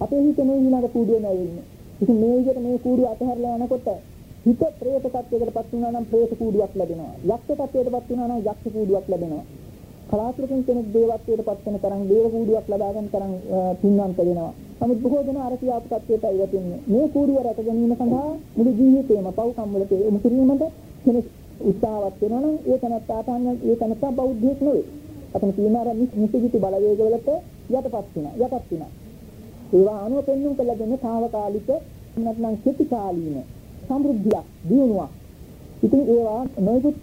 අපේ හිතනේ ඊළඟ කූඩුව නැවෙන්නේ. ඉතින් මේ විදිහට මේ කූඩුව අතහැරලා යනකොට හිත ප්‍රේත tattයකටපත් වුණා නම් ප්‍රේත කූඩුවක් ලැබෙනවා යක්ෂ tattයකටපත් වුණා නම් යක්ෂ කූඩුවක් ලැබෙනවා කලාතුරකින් කෙනෙක් දේවත්වයට පත් වෙන තරම් දේව කූඩුවක් ලබා ගන්න තරම් පින්වන්ත වෙනවා. නමුත් බොහෝ දෙනා අර කියාපු තත්ත්වයට ඉවතින්නේ. මේ කූඩුව රැක ගැනීම සඳහා මුළු ජීවිතේම පව්කම් වලට යොමු කිරීමට කෙනෙක් උත්සාහවත් වෙනවා නම් ඒ තනත්තාට අන්න ඒ තනත්තා බෞද්ධයෙක් නෙවෙයි. අතන තියෙන අර නිසිවිතු බලවේග වලට යටපත් වෙනවා. යටපත් වෙනවා. ඒවා අනුව පෙන්වුම් කළ දෙන්නේ తాවකාලික නැත්නම් කෙටි කාලීන සමෘද්ධියක් දියුණුවක්. ඉතින් ඒවා නොයෙකුත්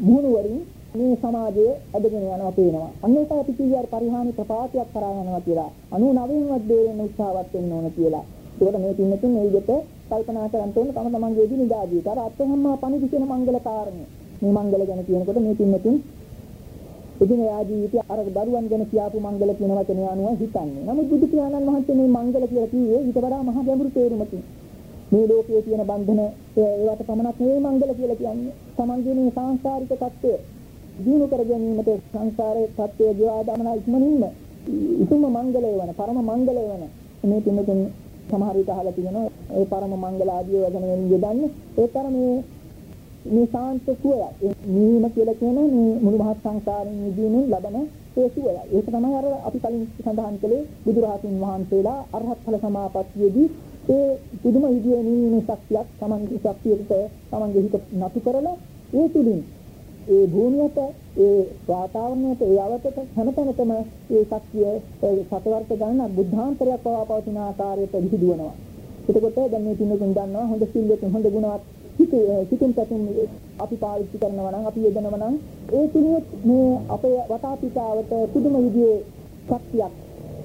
මුහුණු වලින් මේ සමාජයේ ඇදගෙන යනවා පේනවා. අන්න ඒකයි අපි කියන්නේ පරිහානි ප්‍රපාතයක් කරා යනවා කියලා. 99 වත් දෙවෙන්න උත්සාහවත් වෙන්න ඕන කියලා. ඒකට මේ පින්නතුන් මේ විදිහට කල්පනා කරන් තෝරන තම තමන්ගේ එදිනෙදා ජීවිතය. අර අත්හම්මා පණිදි කියන මංගල කාරණේ. මේ මංගල ගැන කියනකොට මේ පින්නතුන් එදිනෙදා ජීවිතය අර දරුවන් ගැන කියාපු මංගල කියන වචනය අනුව හිතන්නේ. නමුත් බුදු පියාණන් වහන්සේ මේ මංගල කියලා කිව්වේ ඊට වඩා මහා ගැඹුරු තේරුමකින්. මේ ලෝකයේ තියෙන බන්ධන ඒවට පමණක් නෙවෙයි මංගල කියලා කියන්නේ. තමන්ගේ මේ සංසාරික தত্ত্বය දිනු කර ගැනීමට සංසාරයේ தত্ত্বය ජීවා දමන ඉක්මනින්ම උතුම් මංගලය වන පරම මංගලය වන මේ පින්තුන් සමහර විට අහලා තියෙනවා ඒ පරම මංගල ආදී වචන වලින් යොදන්නේ ඒ තරම මේ මේ සාන්ත සුවය නිවීම කියලා කියන මේ මුළු මහත් සංසාරයෙන් නිදීමෙන් ලබන ඒ සුවය. ඒක තමයි අර අපි කලින් සඳහන් කළේ බුදුරහතුන් වහන්සේලා අරහත් ඵල සමාපත්තියේදී ඒ පුදුම විදියේ නිවීමේ ශක්තියක් තමන්ගේ ශක්තියට තමන්ගේ හිත නතු කරලා ඒ තුලින් ඒ භූමියට ඒ වාතාවරණයට ඒ අවතට හැමතැනටම ඒ ශක්තිය සතවර්ත ගණන බුද්ධාන්තරයක් පවා පවතින ආකාරයට විහිදුවනවා. එතකොට දැන් මේ පින්නකින් දන්නවා හොඳ සිල්ලකින් හොඳ ගුණවත් සිතින් පැතුම් අපි පාවිච්චි කරනවා නම් අපි යදනවා නම් ඒ තුලින් මේ අපේ වටාපිටාවට පුදුම විදිහේ ශක්තියක්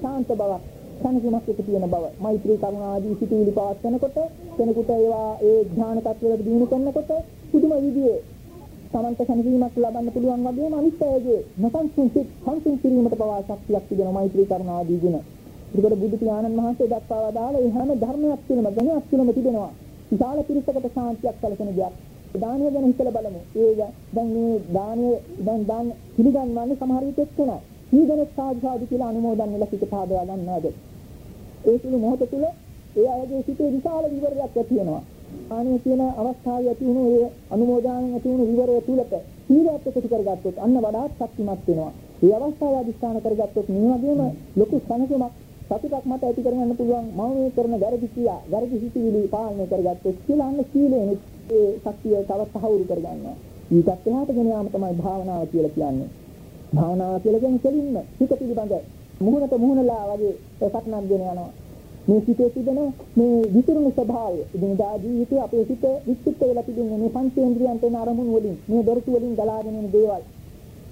ශාන්ත බවක් සංකීමක් එක තියෙන බව මෛත්‍රී කරුණා ආදී සිතුවිලි පවත්වනකොට කෙනෙකුට ඒවා ඒ ඥාන tattවලට දිනු කරනකොට පුදුම විදිහේ තමන්ට සැනසීමක් ලබන්න පුළුවන් වගේම අනිත් අයගේ නොසන්සුන් සිත් සංසුන් කිරීමට පවා ශක්තියක් තිබෙන මෛත්‍රී කරුණා ආදී ගුණ. ඒකට බුදු පියාණන් වහන්සේ දක්වා වදාළ ඒ හැම ධර්මයක් තුළම ගුණයක් තුළම තිබෙනවා. විශාල පිරිසකට ශාන්තියක් සැලසෙන දෙයක්. දානය ගැන හිතලා බලමු. ඒ දැන් මේ දානය දැන් දාන පිළිගන්වන්නේ සමහර විට එක්කෙනා. ඊදෙනෙක් සාදු සාදු කියලා අනුමෝදන් වෙලා සිත පාදවා ගන්නවාද? ඒ තුළු මොහොත තුළ ඒ අයගේ සිතේ විශාල විවරයක් ඇති වෙනවා. ආනේ කියන අවස්ථාවේ ඇති වුණු ඒ අනුමෝදානෙන් ඇති වුණු විවරය තුලට සීලයත් එකතු කරගත්තොත් අන්න වඩාත් ශක්තිමත් වෙනවා. මේ අවස්ථාව අධිෂ්ඨාන කරගත්තොත් මේ වගේම ලොකු සනසුමක් සතුටක් මත ඇති කරගන්න පුළුවන් මම මේ කරන වැරදි ක්‍රියා වැරදි හිතවිලි පාලනය කරගත්තොත් කියලා අන්න සීලයෙන් ඒ ශක්තිය තවත් තහවුරු කරගන්නවා. ඊටත් එහාට ගෙන යාම තමයි භාවනාව කියලා කියන්නේ. භාවනාව කියලා කියන්නේ කෙලින්ම හිත පිළිබඳ මුහුණට මුහුණලා වගේ සක්නක් ගෙන යනවා. මේ සිතේ තිබෙන මේ විසිරුණු ස්වභාවය ඉදිනදා ජීවිතයේ අපේ සිත විචිත්ත වෙලා තිබෙන මේ පංචේන්ද්‍රියන්ට එන අරමුණු වලින් මේ දොරටු වලින් ගලාගෙන එන දේවල්.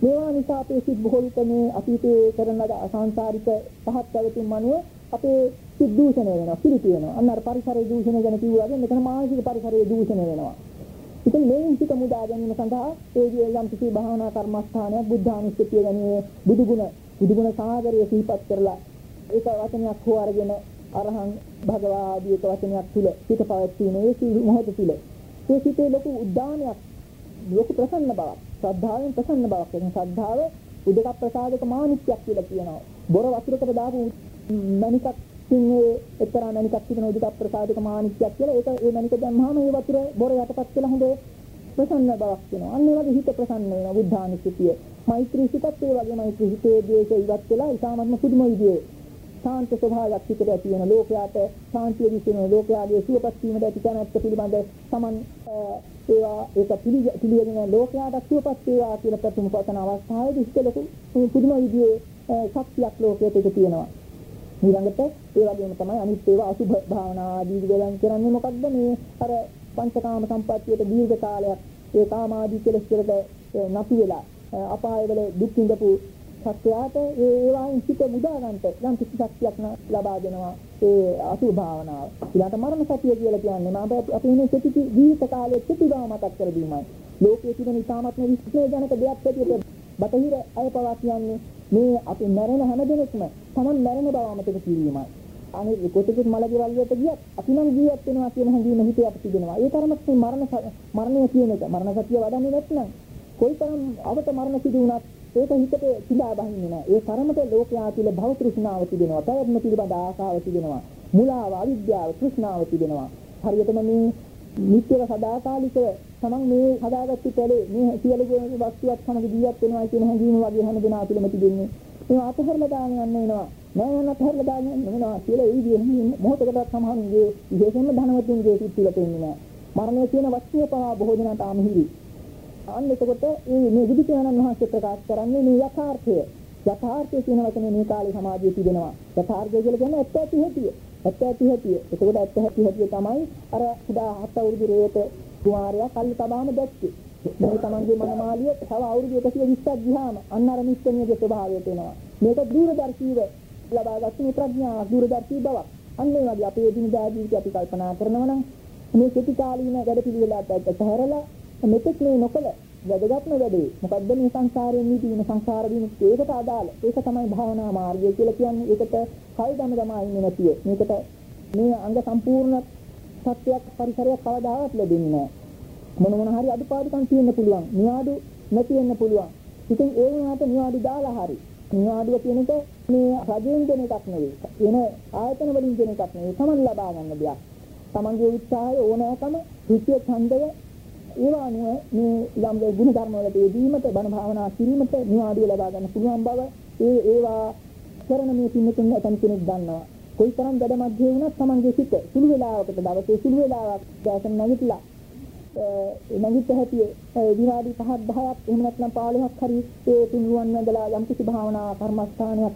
මේවා නිසා අපේ සිත් බොහෝ විට මේ අතීතයේ කරන ලද අසංසාරික පහත් පැවතුම් මනුව අපේ සිත් දූෂණය වෙනවා පිළිති වෙනවා. අන්න අර පරිසරයේ දූෂණය ගැන කිව්වාගේ මෙතන මානසික පරිසරයේ දූෂණය වෙනවා. ඉතින් මේ හිත මුදා ගැනීම සඳහා ඒ යම් කිසි භාවනා කර්මස්ථානයක් බුද්ධානුස්සතිය ගැනීම බුදුගුණ බුදුගුණ සාගරය සිහිපත් කරලා ඒක වචනයක් හෝ අරගෙන අරහං භගවා ආදී එක වචනයක් තුල සිත පවත්වීම ඒ සිළු මොහොත තුල ඒ සිතේ ලොකු උද්දානයක් ලොකු ප්‍රසන්න බවක් ශ්‍රද්ධාවෙන් ප්‍රසන්න බවක් එන ශ්‍රද්ධාව උදක ප්‍රසාදක මානික්යක් කියලා කියනවා. බොර වතුරකට දාපු මණිකක් ඉන්නේ එක්තරා මණිකක් තිබෙන උදක ප්‍රසාදක මානික්යක් කියලා. ඒක ඒ මණික දැම්මහම ඒ වතුර බොර යටපත් වෙලා හොඳ ප්‍රසන්න බවක් වෙනවා. අන්න ඒ වගේ හිත ප්‍රසන්න වෙනවා බුද්ධානුස්සතිය. මෛත්‍රී සිතත් ඒ වගේ මෛත්‍රී හිතේ දේශ ඉවත් වෙලා ඊටාත්ම පුදුම විදියේ ශාන්ත ස්වභාවයක් හිතට ඇති වෙන ලෝකයාට ශාන්තිය විසින ලෝකයාගේ සුවපත් වීමට ඇති කැමැත්ත පිළිබඳ සමන් ඒවා ඒක පිළිගෙන ලෝකයාට සුවපත් වේවා කියලා ප්‍රතිම පතන අවස්ථාවේදී හිත ලොකු පුදුම විදිහේ ශක්තියක් ලෝකයට ඒක තියෙනවා ඊළඟට ඒ වගේම තමයි අනිත් ඒවා අසුභ භාවනා ආදී වෙලන් කරන්නේ මොකද්ද මේ අර පංචකාම සම්පත්තියට දීර්ඝ කාලයක් ඒ කාමාදී කෙලෙස් වලට නැති වෙලා අපායවල දුක් විඳපු සත්‍යයට ඒ ඒවායින් සිත මුදා ගන්නට යම් කිසි ශක්තියක් ලබා දෙනවා ඒ අසුභ භාවනාව. ඊළඟට මරණ සතිය කියලා කියන්නේ මම අපි ඉන්නේ කෙටි ජීවිත කාලයේ කෙටි බව මතක් කර දීමයි. ලෝකයේ තිබෙන ඉතාමත්ම විශ්ලේෂණක දෙයක් ඇටියට බටහිර අය පවා කියන්නේ මේ අපි මැරෙන හැම දිනෙකම Taman මැරෙන බව අමතක කිරීමයි. අනේ කොටෙකුත් මලගේ වල්ලියට ගියත් අපි නම් ජීවත් වෙනවා කියන හැඟීම හිතේ අපිට තිබෙනවා. ඒ තරමක් මේ මරණ මරණය කියන එක මරණ සතිය වඩන්නේ නැත්නම් කොයිතරම් අවට මරණ සිදු වුණත් ඒක හිතට සිඳා බහින්නේ නැහැ. ඒ තරමට ලෝකයා තුළ භව තෘෂ්ණාව තිබෙනවා. පැවැත්ම පිළිබඳ ආශාව තිබෙනවා. මුලාව, අවිද්‍යාව, තෘෂ්ණාව තිබෙනවා. හරියටම මේ නිත්‍යව සදාකාලිකව තමන් මේ හදාගත්තු පෙළේ මේ සියලු වස්තුවත් සමග ජීවත් වෙනවා කියන හැඟීම වගේ හැම දෙනා තුළම තිබෙන්නේ. මේ අතහැරලා දාන්න යන්න වෙනවා. නෑ යන්න අතහැරලා දාන්න යන්න වෙනවා කියලා ඒ විදිහේ මොහොතකට සමහරුන්ගේ විශේෂයෙන්ම ධනවතුන්ගේ සිත් තුළ තෙන්නේ නෑ. මරණය කියන වස්තුව පවා බොහෝ දෙනාට ආමිහිරි. අන්න එතකොට මේ මේ බුදු පියාණන් වහන්සේ ප්‍රකාශ කරන්නේ මේ යථාර්ථය. යථාර්ථය කියන වචනේ මේ කාලේ සමාජයේ තිබෙනවා. යථාර්ථය කියලා කියන්නේ ඇත්ත ඇති හැටිය. ඇත්ත ඇති හැටිය. එතකොට ඇත්ත ඇති හැටිය තමයි අර සුදා හත් අවුරුදු රේත කුමාරයා කල්ලි තබාම දැක්කේ. මේ තමන්ගේ මනමාලිය තව අවුරුදු 120ක් ගියාම අන්න අර නිශ්චයයේ ස්වභාවයට එනවා. මේක දූරදර්ශීව ලබාගත් මේ ප්‍රඥාව දූරදර්ශී බවක්. අන්න ඒ වගේ අපේ දිනදා ජීවිතය අපි කල්පනා කරනවා නම් මේ කෙටි කාලීන වැඩ පිළිවෙලට ඇත්තහැරලා මෙතෙක් මේ නොකල වැදගත්ම වැඩේ මොකද්ද මේ සංසාරයෙන් මිදීම සංසාර විමුක්තිය ඒකට අදාළ ඒක තමයි භාවනා මාර්ගය කියලා කියන්නේ ඒකට කල් දම දමා ඉන්නේ නැතිව මේකට මේ අංග සම්පූර්ණ සත්‍යයක් පරිසරයක් කවදාවත් ලැබෙන්නේ නැහැ. මොන මොන හරි අඩුපාඩුකම් තියෙන්න පුළුවන්. නිවාඩු නැති වෙන්න පුළුවන්. ඉතින් ඒ වුණාට නිවාඩු දාලා හරි. නිවාඩුව කියන එක මේ රජෙන් දෙන එකක් නෙවෙයි. වෙන ආයතන වලින් දෙන එකක් නෙවෙයි. තමන් ලබා ගන්න දෙයක්. තමන්ගේ උත්සාහය ඕනෑකම ෘත්‍ය ඡන්දය ඒවා අනුව මේ යම් ගුණ ධර්ම වලට යෙදීමට බණ භාවනා කිරීමට නිවාඩුව ලබා ගන්න පුළුවන් බව ඒ ඒවා කරන මේ පින්නතුන් ඇතන් කෙනෙක් දන්නවා. කොයිතරම් වැඩ මැදේ වුණත් Tamange සිත සුළු වේලාවකට දවසේ සුළු වේලාවක් දැසන් නැගිටලා නැගිට හැටි විනාඩි 5ක් 10ක් එහෙම නැත්නම් 15ක් හරි ඒ තුන්රුවන් වැඳලා යම් කිසි භාවනා කර්මස්ථානයක්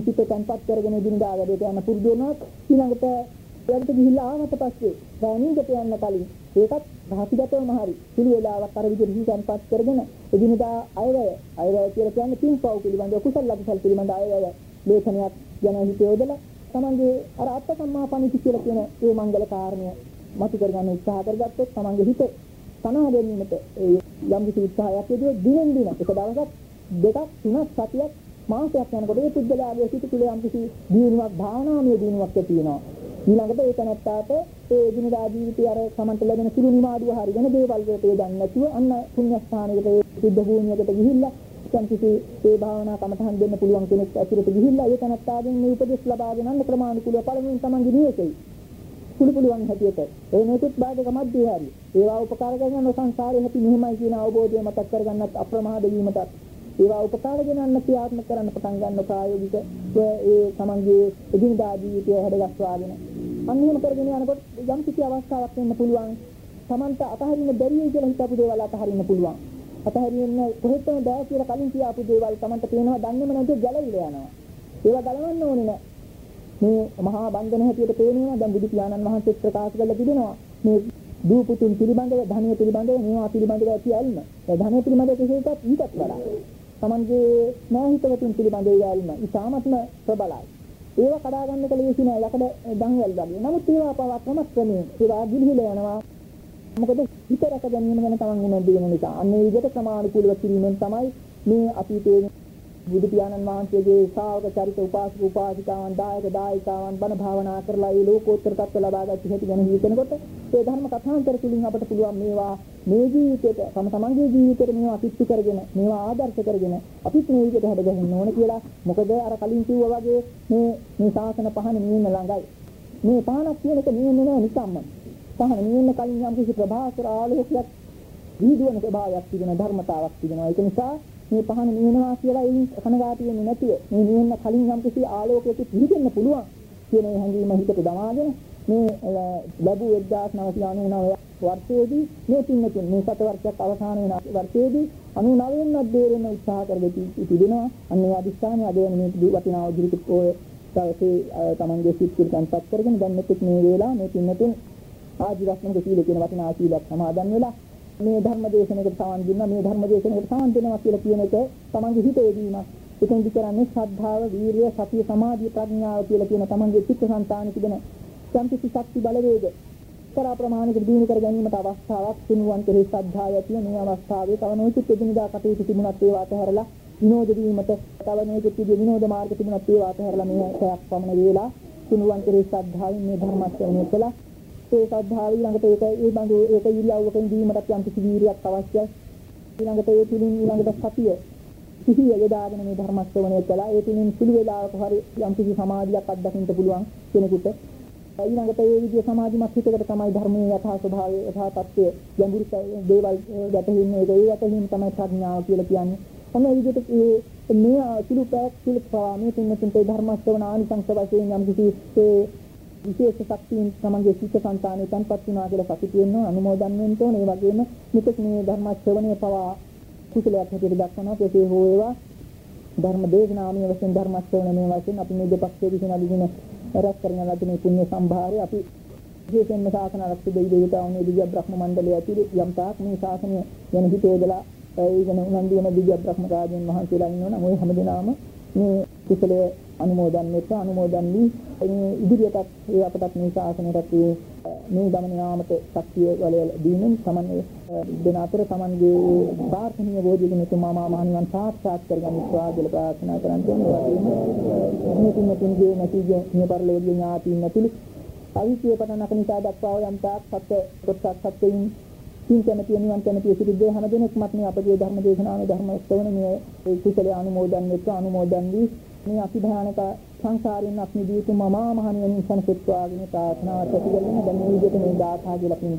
සිත තැන්පත් කරගෙන දිනදා වැඩේට යන පුරුදු වුණොත් ඊළඟට ඊළඟට ගිහිල්ලා ආවට පස්සේ ගානීකට යන්න කලින් ඒකත් රහසිගතවම හරි සුළු වේලාවක් අර විදිහට හිතන්පත් කරගෙන එදිනදා අයවැය අයවැය කියලා කියන්නේ පින්පව් පිළිබඳ කුසල ලකුසල් පිළිබඳ අයවැය ලේඛනයක් ගැන හිත යොදලා තමන්ගේ අර අත්ත සම්මාපනිති කියලා කියන ඒ මංගල කාරණය මතු කරගන්න උත්සාහ කරගත්තොත් තමන්ගේ හිත තනවා ගැනීමට ඒ යම් කිසි උත්සාහයක් යෙදුව දිනෙන් දින එක දවසක් දෙකක් තුනක් සතියක් මාසයක් යනකොට ඒ පුද්ගලයාගේ සිත තුළ යම් කිසි දිනුවක් භාවනාමය දිනුවක් ඇති වෙනවා. ඊළඟට ඒක නැත්තාට ඒ දිනදා ජීවිතය අර සමන්ත ලැබෙන සුළු නිමාඩුව හරි වෙන දේවල් වලට යොදන්නේ නැතුව අන්න පුණ්‍ය ස්ථානයකට සිද්ධ භූමියකට ගිහිල්ලා සම්පිති ඒ භාවනා කමතහන් දෙන්න පුළුවන් කෙනෙක් ඇතුළට ගිහිල්ලා ඒක නැත්තාගෙන් මේ උපදෙස් ලබාගෙන අන්න ක්‍රමානුකූලව පළමුවෙන් තමන්ගේ නිවසේයි පුළු පුළුවන් හැටියට. ඒ නොයෙකුත් බාධක මැද්දේ හරි. ඒවා උපකාර කරගන්න සංසාරේ හැටි මෙහෙමයි කියන අවබෝධය මතක් කරගන්නත් අප්‍රමාද වීමටත් ඒවා උපකාර ගෙනන්න ක්‍රියාත්මක කරන්න පටන් ගන්න ප්‍රායෝගික ඒ තමන්ගේ එදිනදා ජීවිතය හැඩගස්වාගෙන. අන්න එහෙම කරගෙන යනකොට යම් කිසි අවස්ථාවක් වෙන්න පුළුවන්. තමන්ට අතහරින්න බැරි කියලා හිතපු දේවල් අතහරින්න පුළුවන්. අතහරින්න කොහෙත්ම බෑ කියලා කලින් කියාපු දේවල් තමන්ට පේනවා දන්නේම නැතුව ගැලවිලා යනවා. ඒවා ගලවන්න ඕනේ නෑ. මේ මහා බන්ධන හැටියට පේනවා. දැන් බුදු පියාණන් වහන්සේ ප්‍රකාශ කරලා තිබෙනවා මේ දූපුතුන් පිළිබඳව ධනිය පිළිබඳව මේවා පිළිබඳව ඇති ඇල්ම. ඒ ධනිය පිළිබඳව කෙසේටත් ඊටත් වඩා. තමන්ගේ නාහිතවතුන් පිළිබඳව යාල්ම ඉතාමත්ම ප්‍රබලයි. ඒව කඩා ගන්න එක ලේසි නෑ. යකඩ දන්වැල් වගේ. නමුත් ඒවා පවා ක්‍රමක්‍රමයෙන් ඒවා ගිලිහිලා යනවා. මොකද හිත රැක ගැනීම ගැන තමන් උනන්දු වෙන නිසා. අන්න ඒ විදිහට සමානුකූලව කිරීමෙන් තමයි මේ අතීතයේ බුදු පියාණන් වහන්සේගේ ශ්‍රාවක චරිත උපාසක උපාසිකාවන් දායක දායිකාවන් බණ භාවනා කරලා ඒ ලෝකෝත්තර තත්ත්ව ලබාගත් හැටි ගැන හිතනකොට ඒ ධර්ම කථාන්තර තුලින් අපට පුළුවන් මේවා මේ ජීවිතේට තම තමන්ගේ ජීවිතේට මේවා පිටු කරගෙන මේවා ආදර්ශ කරගෙන අපිත් මේ විදිහට හැදගන්න ඕන කියලා. මොකද අර කලින් කිව්වා වගේ මේ මේ ශාසන පහන නිවෙන්න ළඟයි. මේ පහනක් කියන එක නිවෙන්නේ නැහැ නිකම්ම. පහන නිවෙන්න කලින් යම් කිසි ප්‍රභාස්වර ආලෝකයක් දීදුවන ස්වභාවයක් තිබෙන ධර්මතාවක් තිබෙනවා. ඒක නිසා මේ පහන නිවෙනවා කියලා එයින් කනගාටු වෙන්නේ නැතිව මේ නිවෙන්න කලින් යම් කිසි ආලෝකයක පිහිටෙන්න පුළුවන් කියන හැඟීම හිතට දමාගෙන මේ ලැබූ 1999 වර්ෂයේදී මේ පින්නතුන් මේ සත වර්ෂයක් අවසන් වෙන වර්ෂයේදී 99 වෙනිත් දේරෙන්න උත්සාහ කරගෙන තිබෙනවා. අන්න ඒ අදිස්ථානය අද වෙන මේ වටිනා උදිරිත ඔය තවසේ තමන්ගේ සිත් පිළිකන්පත් කරගෙන දැන් මෙතෙක් මේ වේලා මේ පින්නතුන් ආජීවස්මක සීල කියන වටිනා සීලයක් සමාදන් වෙලා මේ ධර්ම දේශනාවකට සවන් දුන්නා මේ ධර්ම දේශනාවකට සවන් දෙනවා කියලා කියන එක තමන්ගේ හිතේදීමක්. එතෙන් විතරන්නේ ශ්‍රද්ධාව, වීරිය, සතිය, සමාධිය, ප්‍රඥාව කියලා කියන තමන්ගේ චිත්තසංතානෙ තිබෙන සම්පිති ශක්ති බලවේග කරා ප්‍රමාණික දිනු කර ගැනීමට අවස්ථාවක් තුනුවන් කෙරෙහි ශ්‍රද්ධාව ඇතිව මේ අවස්ථාවේ තව නොයෙකුත් එදිනදා කටයුතු තිබුණත් ඒවා අතහැරලා විනෝද වීමට තව නොයෙකුත් විදිහේ විනෝද මාර්ග තිබුණත් ඒවා අතහැරලා මේ සයක් පමණ වේලා තුනුවන් කෙරෙහි ශ්‍රද්ධාවෙන් මේ ධර්ම ශ්‍රවණය කළා ඒ ශ්‍රද්ධාව ඊළඟට ඒක ඒ බඳු ඒක ඉරියව්වකින් දීමටත් යම් කිසි වීරියක් අවශ්‍යයි. ඊළඟට ඒ තුලින් ඊළඟට සතිය සිහිය යොදාගෙන මේ ධර්ම ශ්‍රවණය කළා. ඒ තුලින් සුළු වේලාවක හරි යම් කිසි සමාධියක් අත්දකින්න පුළුවන් කෙනෙකුට. ඊළඟට ඒ විදිය සමාධිමත් හිතකට තමයි ධර්මයේ යථා ස්වභාවය යථා තත්ත්වය ගැඹුරු දේවල් ගැටෙන්නේ ඒක ඒ ගැටීම තමයි ප්‍රඥාව කියලා කියන්නේ. තමයි විදිහට මේ සුළු පැයක් සුළු ප්‍රාමයේ තුන්වෙනි ධර්ම ශ්‍රවණ ආනිසංස වශයෙන් යම් කිසි ඒ විශේෂ ශක්තියින් තමන්ගේ සිත සංතානෙ තන්පත් වුණා කියලා සතුටු වෙන්න අනුමෝදන් වෙන්න ඕනේ. ඒ වගේම නිතර මේ ධර්ම ශ්‍රවණය පවා කුසලයක් හැටියට දක්වනවා. ඒකේ හෝ ඒවා ධර්ම දේශනාමය වශයෙන් ධර්ම ශ්‍රවණය වශයෙන් අපි මේ දෙපක්ෂයේ විසින් අදින රැස් කරන ලද මේ පුණ්‍ය සම්භාරය අපි විශේෂයෙන්ම ශාසන ආරක්ෂක දෙවි දේවතාවුන් දිව්‍ය බ්‍රහ්ම මණ්ඩලය ඇතුළේ යම් තාක් මේ ශාසනය ගැන හිතේදලා ඒ ගැන උනන්දු වෙන දිව්‍ය බ්‍රහ්ම රාජයන් වහන්සේලා ඉන්නවනම් ওই හැමදෙනාම මේ කුසලයේ අනුමෝදන් වෙච්ච අනුමෝදන් වී මේ ඉදිරියටත් ඒ අපටත් මේ ශාසනයටත් මේ ගමන යාමට ශක්තිය වල දීමෙන් තමන් දෙන අතර තමන්ගේ ප්‍රාර්ථනීය බෝධියකින් තුමා මා මහණිවන් සාක්ෂාත් කරගන්නවා කියලා ප්‍රාර්ථනා කරන්නේ මේ තුන් තුන්ගේ නැතිගේ මේ පරිලෝකීය ඥාතීන් නැතිලු අවිසිය පටන් අකනිසා දක්වා යම් තාක් සත්‍ය කොටසක් සත්‍යයෙන් සින් කැමැති නිවන් කැමැති සිටිද්දී හැම දිනෙකමත් මේ අපගේ ධර්ම දේශනාවේ ධර්ම ශ්‍රවණ මේ කුසල අනුමෝදන් වෙච්ච අනුමෝදන් වී මේ අතිභයානක සංසාරයෙන් අපි දීතු මම මහණෙනි සනසෙත්වාගෙන ප්‍රාර්ථනා ප්‍රතිගලන දැන් මේ විදිහට මේ දාථා කියලා පින්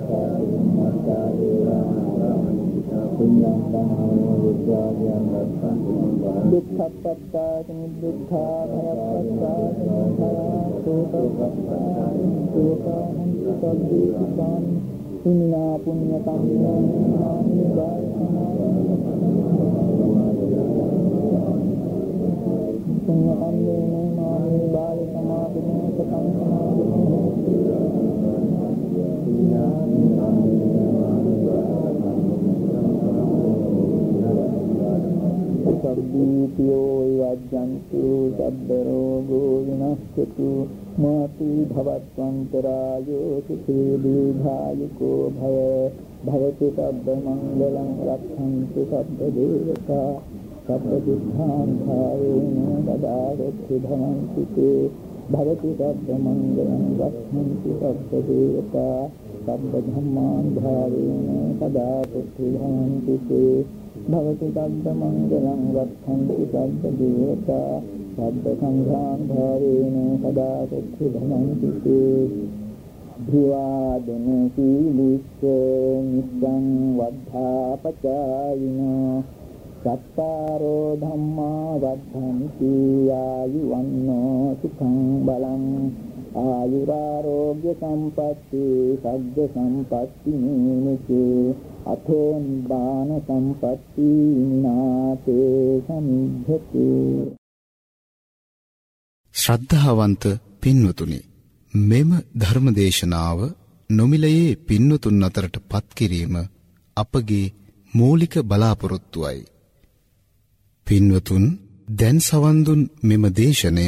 ดุขปัตตาจึงดุขาภยปัตตาจึงภยตุตปัตตาตุตังตุตังติสันทินนาปุญญาตังนาอิบาติมาตุนาปุญญาอันเดนมาอิบาติมาตุนาตังนาปุญญา සුඛී දීඝායුකෝ භව භවතු සබ්බ මංගලං රක්ඛන්තු සබ්බ දේවතා සබ්බ දුක්ඛාන් භාවේන දදාරති භවන්ති තේ භවතු සබ්බ මංගලං රක්ඛන්තු සබ්බ දේවතා සබ්බ ධම්මාන් භාවේන දදාරති භවන්ති තේ භවතු සබ්බ මංගලං රක්ඛන්තු සබ්බ දේවතා සබ්බ සංඝාන් භාවේන සදා සච්චි ධනන්ති තේ භිවාදන සීලිස්ස නිස්සං වද්ධා පචායිනෝ සත්තාරෝ ධම්මා වද්ධන්ති ආයුවන්නෝ සුඛං බලං ආයුරාරෝග්‍ය සම්පatti සග්ග සම්පatti නීනිකේ අතෝ නිබ්බාන සම්පatti නාතේ සමිද්ධති ශ්‍රද්ධාවන්ත පින්වතුනි මෙම ධර්මදේශනාව නොමිලයේ පින්වතුන් අතරට පත් කිරීම අපගේ මූලික බලාපොරොත්තුවයි. පින්වතුන් දැන් සවන් දුන් මෙම දේශනය